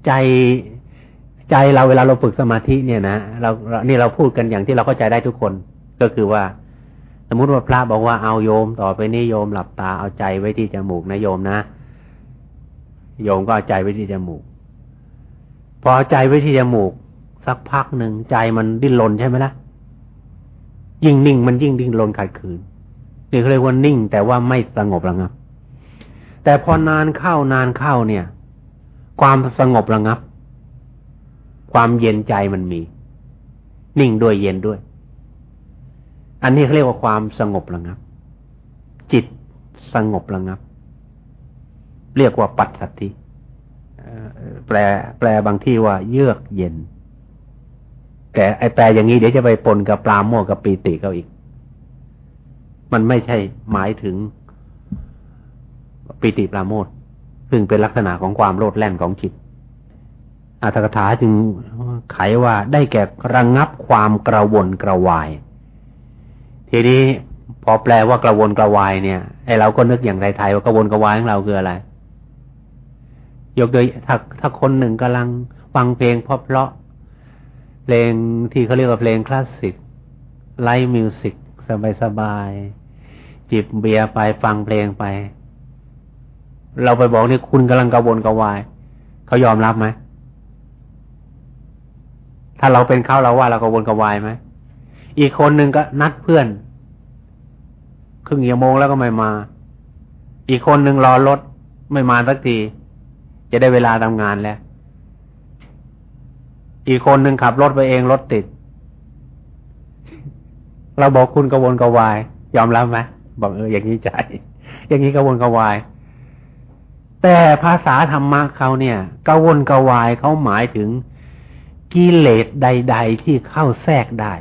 ใจใจเราเวลาเราฝึกสมาธิเนี่ยนะเรานี่เราพูดกันอย่างที่เราเข้าใจได้ทุกคนก็คือว่า มมติว่าพระบอกว่าเอาโยม ต่อไปนี้โยมหลับตาเอาใจไว้ที่จมูกนะโยมนะ โยมก็เอาใจไว้ที่จมูก พอเอาใจไว้ที่จมูก สักพักหนึ่งใจมันดิ้นรนใช่ไหมละ่ะยิ่งนิ่งมันยิ่งดิ้นรนขัดขืนนี่เขาเรียกว่านิ่ง แต่ว่าไม่สงบระงับ แต่พอนานเข้านานเข้าเนี่ย ความสงบระงับ ความเย็นใจมันมี นิ่งด้วยเย็นด้วย อันนี้เขาเรียกว่าความสงบระงับ จิตสงบระงับ เรียกว่าปัจสัตติแปล แปลบางที่ว่าเยือกเย็น แต่ไอแปลอย่างนี้เดี๋ยวจะไปปนกับปลาโมกับปีติเขาอีก มันไม่ใช่หมายถึงปีติปราโมทซึ่งเป็นลักษณะของความโลดแล่นของจิตอัตถกถาจึงไขว่าได้แก่ระงงับความกระวนกระวาย ทีนี้พอแปลว่ากระวนกระวายเนี่ยไอ้เราก็นึกอย่างไทยๆว่ากระวนกระวายของเราคืออะไร ยกโดยถ้าถ้าคนหนึ่งกำลังฟังเพลงเพราะเพราะเพลงที่เขาเรียกว่าเพลงคลาสสิก light music สบายสบายจิบเบียร์ไปฟังเพลงไป เราไปบอกนี่คุณกำลังกระวนกระวายเขายอมรับไหมถ้าเราเป็นเขาเราว่าเรากระวนกระวายไหม อีกคนหนึ่งก็นัดเพื่อน ครึ่งชั่โมงแล้วก็ไม่มา อีกคนหนึ่งรอรถไม่มาสักที จะได้เวลาทำงานแล้ว อีกคนหนึ่งขับรถไปเองรถติด เราบอกคุณกระวนกระวาย ยอมรับไหมบอกเอออย่างนี้ใจ อย่างนี้กระวนกระวาย แต่ภาษาธรรมะเขาเนี่ยกระวนกระวายเขาหมายถึงกิเลสใด ๆ ที่เข้าแทรกได้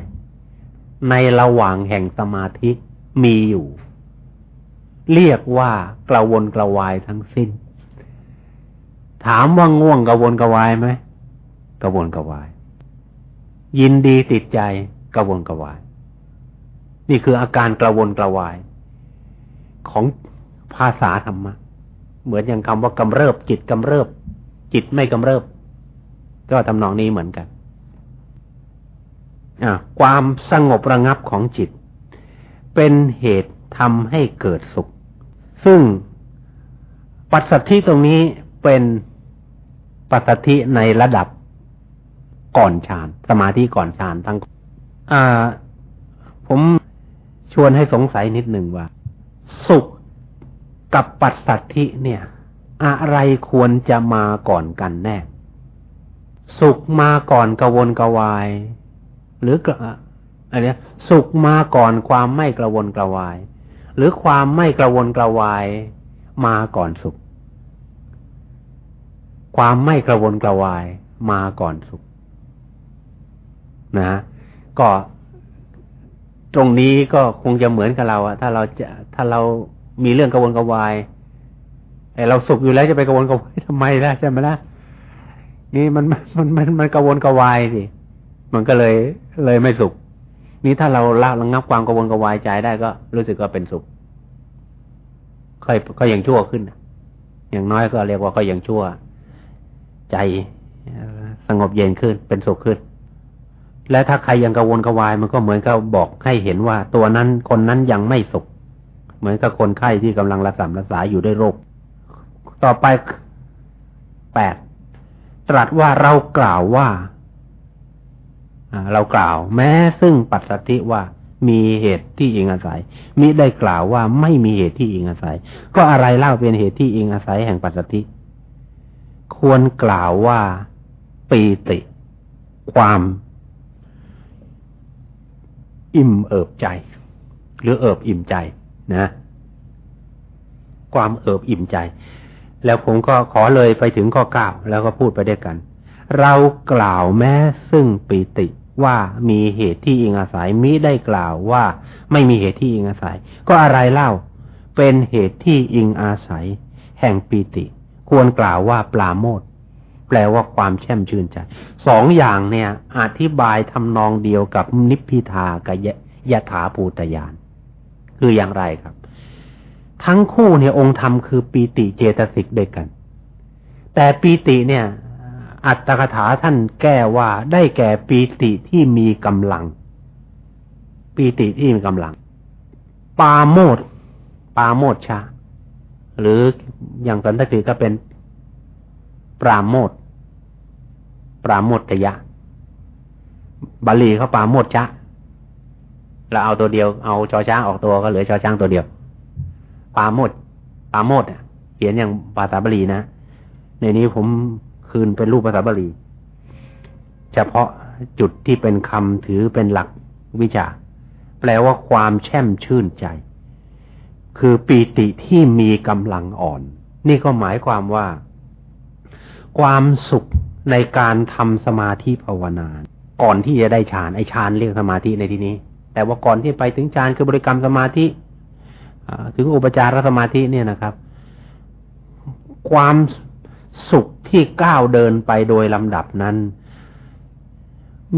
ในระหว่างแห่งสมาธิมีอยู่ เรียกว่ากระวนกระวายทั้งสิ้น ถามว่าง่วงกระวนกระวายไหมกระวนกระวาย ยินดีติดใจกระวนกระวาย นี่คืออาการกระวนกระวาย ของภาษาธรรมะเหมือนอย่างคำว่ากำเริบจิตกำเริบ จิตไม่กำเริบ ก็ทำนองนี้เหมือนกัน ความสงบระงับของจิต เป็นเหตุทำให้เกิดสุข ซึ่งปัสสัทธิตรงนี้เป็นปัสสัทธิในระดับก่อนฌานสมาธิก่อนฌานทั้งผมชวนให้สงสัยนิดหนึ่งว่า สุขกับปัสสัทธิเนี่ย อะไรควรจะมาก่อนกันแน่ สุขมาก่อนกระวนกระวาย หรือกระอันนี้สุขมาก่อนความไม่กระวนกระวาย หรือความไม่กระวนกระวายมาก่อนสุข ความไม่กระวนกระวายมาก่อนสุข นะ ก็ตรงนี้ก็คงจะเหมือนกับเราอะถ้าเราจะถ้าเรามีเรื่องกระวนกระวายไอเราสุขอยู่แล้วจะไปกระวนกระวายทำไมล่ะใช่ไหมล่ะนี่มันมันมันมันกระวนกระวายสิมันก็เลย เลยไม่สุข นี่ถ้าเราละระงับความกังวลกวายใจได้ก็รู้สึกว่าเป็นสุข ค่อยก็ยังชั่วขึ้น อย่างน้อยก็เรียกว่าก็ยังชั่ว ใจสงบเย็นขึ้น เป็นสุขขึ้น และถ้าใครยังกังวลกวาย มันก็เหมือนกับบอกให้เห็นว่าตัวนั้นคนนั้นยังไม่สุข เหมือนกับคนไข้ที่กำลังรักษารักษาอยู่ด้วยโรค ต่อไปแปดตรัสว่าเรากล่าวว่า เรากล่าว แม้ซึ่งปัจสัติว่ามีเหตุที่อิงอาศัยมิได้กล่าวว่าไม่มีเหตุที่อิงอาศัย ก็อะไรเล่าเป็นเหตุที่อิงอาศัยแห่งปัจสัติควรกล่าวว่าปีติ ความ อิ่มเอิบใจ หรือเอิบอิ่มใจนะ ความเอิบอิ่มใจ แล้วผมก็ขอเลยไปถึงข้อเก้าแล้วก็พูดไปด้วยกัน เรากล่าวแม้ซึ่งปีติ ว่ามีเหตุที่อิงอาศัยมิได้กล่าวว่าไม่มีเหตุที่อิงอาศัย ก็อะไรเล่า เป็นเหตุที่อิงอาศัย แห่งปีติ ควรกล่าวว่าปลาโมดแปลว่าความแช่มชื่นใจสองอย่างเนี่ย อธิบายทำนองเดียวกับนิพพิทากับยะถาภูตยาน คืออย่างไรครับ ทั้งคู่เนี่ยองค์ธรรมคือปีติเจตสิกด้วยกัน แต่ปีติเนี่ย อัตถกถาท่านแก้ว่าได้แก่ปีติที่มีกำลัง ปีติที่มีกำลัง ปาโมดปาโมดชา หรืออย่างสันตติก็เป็น ปราโมดปราโมดทยะ บาลีเขาปาโมดชะเราเอาตัวเดียวเอาชอช้างออกตัวก็เหลือชอช้างตัวเดียว ปาโมดปาโมดเขียนอย่างภาษาบาลีนะในนี้ผม คืนเป็นรูปภาษาบาลี เฉพาะจุดที่เป็นคำถือเป็นหลักวิชา แปลว่าความแช่มชื่นใจ คือปีติที่มีกำลังอ่อน นี่ก็หมายความว่า ความสุขในการทำสมาธิภาวนา ก่อนที่จะได้ฌานไอฌานเรียกสมาธิในที่นี้ แต่ว่าก่อนที่ไปถึงฌานคือบริกรรมสมาธิถึงอุปจารสมาธิเนี่ยนะครับ ความสุข ที่ก้าวเดินไปโดยลำดับนั้น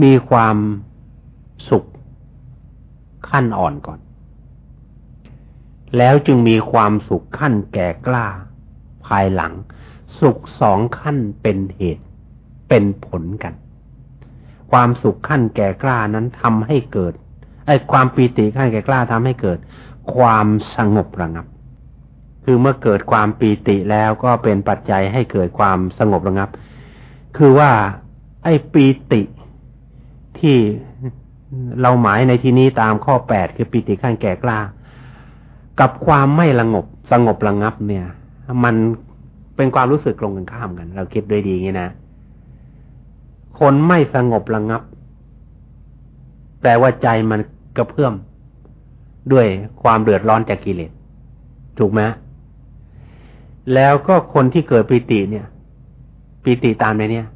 มีความสุขขั้นอ่อนก่อน แล้วจึงมีความสุขขั้นแก่กล้า ภายหลัง สุขสองขั้นเป็นเหตุ เป็นผลกัน ความสุขขั้นแก่กล้านั้นทำให้เกิดไอ้ความปีติขั้นแก่กล้าทำให้เกิด ความสงบระงับ คือเมื่อเกิดความปีติแล้วก็เป็นปัจจัยให้เกิดความสงบระงับ คือว่าไอ้ปีติที่เราหมายในที่นี้ตามข้อแปดคือปีติขั้นแก่กล้า กับความไม่ระงบสงบระงับเนี่ย มันเป็นความรู้สึกตรงกันข้ามกัน เราคิดด้วยดีงี้นะ คนไม่สงบระงับ แปลว่าใจมันกระเพื่อมด้วยความเดือดร้อนจากกิเลสถูกไหม แล้วก็คนที่เกิดปิติเนี่ย ปิติตามในเนี่ย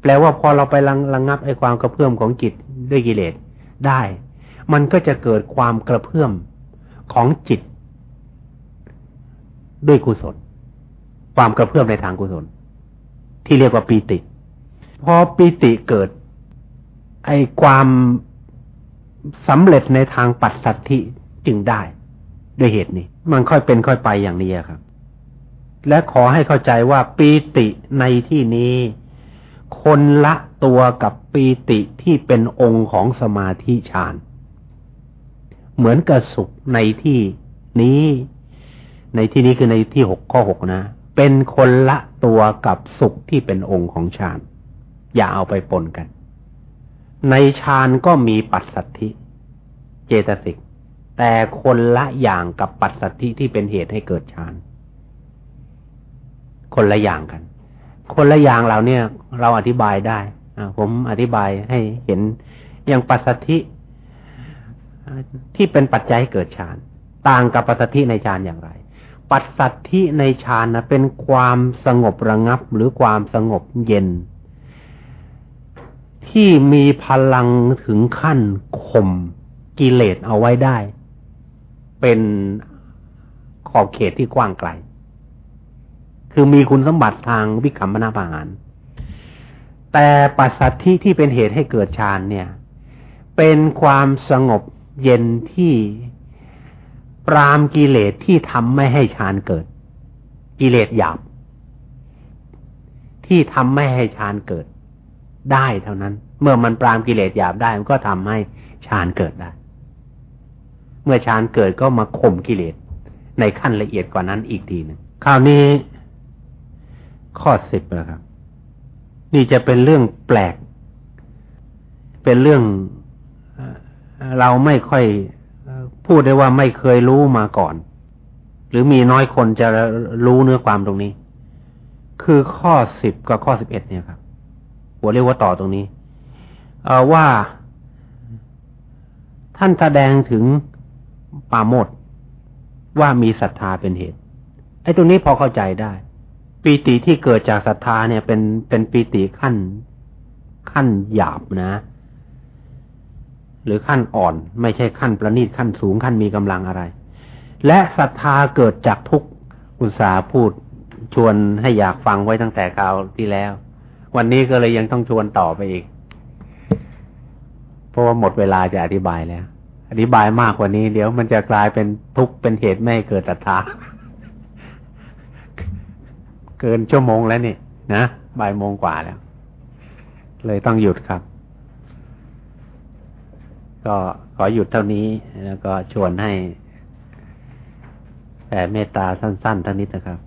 แปลว่าพอเราไประระงับไอ้ความกระเพื่อมของจิตด้วยกิเลสได้ มันก็จะเกิดความกระเพื่อมของจิต ด้วยกุศล ความกระเพื่อมในทางกุศล ที่เรียกว่าปีติ พอปีติเกิด ไอ้ความสำเร็จในทางปัจสัตธิจึงได้ ด้วยเหตุนี้ มันค่อยเป็นค่อยไปอย่างนี้ครับ และขอให้เข้าใจว่าปีติในที่นี้ คนละตัวกับปีติที่เป็นองค์ของสมาธิฌาน เหมือนกับสุขในที่นี้ ในที่นี้คือในที่หกข้อหกนะ เป็นคนละตัวกับสุขที่เป็นองค์ของฌาน อย่าเอาไปปนกัน ในฌานก็มีปัสสัทธิ เจตสิกแต่คนละอย่างกับปัสสัทธิที่เป็นเหตุให้เกิดฌาน คนละอย่างกัน คนละอย่างเราเนี่ย เราอธิบายได้ผมอธิบายให้เห็นอย่างปัสสธิที่เป็นปัจจัยให้เกิดฌานต่างกับปัสสธิในฌานอย่างไร ปัสสัทธิในฌานนะเป็นความสงบระงับหรือความสงบเย็น ที่มีพลังถึงขั้นข่มกิเลสเอาไว้ได้ เป็นขอบเขตที่กว้างไกล คือมีคุณสมบัติทางวิคัมมนาปหารแต่ปัสสัทธิที่เป็นเหตุให้เกิดฌานเนี่ย เป็นความสงบเย็นที่ปรามกิเลสที่ทำไม่ให้ฌานเกิด กิเลสหยาบ ที่ทำไม่ให้ฌานเกิด ได้เท่านั้น เมื่อมันปรามกิเลสหยาบได้ มันก็ทำให้ฌานเกิดได้ เมื่อฌานเกิดก็มาข่มกิเลสในขั้นละเอียดกว่านั้นอีกทีหนึ่งคราวนี้ ข้อสิบนะครับ นี่จะเป็นเรื่องแปลก เป็นเรื่องเราไม่ค่อยพูดได้ว่าไม่เคยรู้มาก่อน หรือมีน้อยคนจะรู้เนื้อความตรงนี้ คือข้อสิบกับข้อสิบเอ็ดเนี่ยครับหัวเรียกว่าต่อตรงนี้เอว่าท่านแสดงถึงปาโมดว่ามีศรัทธาเป็นเหตุ ไอ้ตรงนี้พอเข้าใจได้ ปีติที่เกิดจากศรัทธาเนี่ยเป็นเป็นปีติขั้น ขั้นหยาบนะ หรือขั้นอ่อน ไม่ใช่ขั้นประณีตขั้นสูงขั้นมีกำลังอะไร และศรัทธาเกิดจากทุกอุตสาห์พูดชวนให้อยากฟังไว้ตั้งแต่คราวที่แล้ว วันนี้ก็เลยยังต้องชวนต่อไปอีก เพราะว่าหมดเวลาจะอธิบายแล้ว อธิบายมากกว่านี้ เดี๋ยวมันจะกลายเป็นทุกข์เป็นเหตุไม่ให้เกิดศรัทธา เกินชั่วโมงแล้วนี่นะบ่ายโมงกว่าแล้ว เลยต้องหยุดครับ ก็ขอหยุดเท่านี้แล้วก็ชวนให้แต่เมตตาสั้นๆเท่านี้นะครับ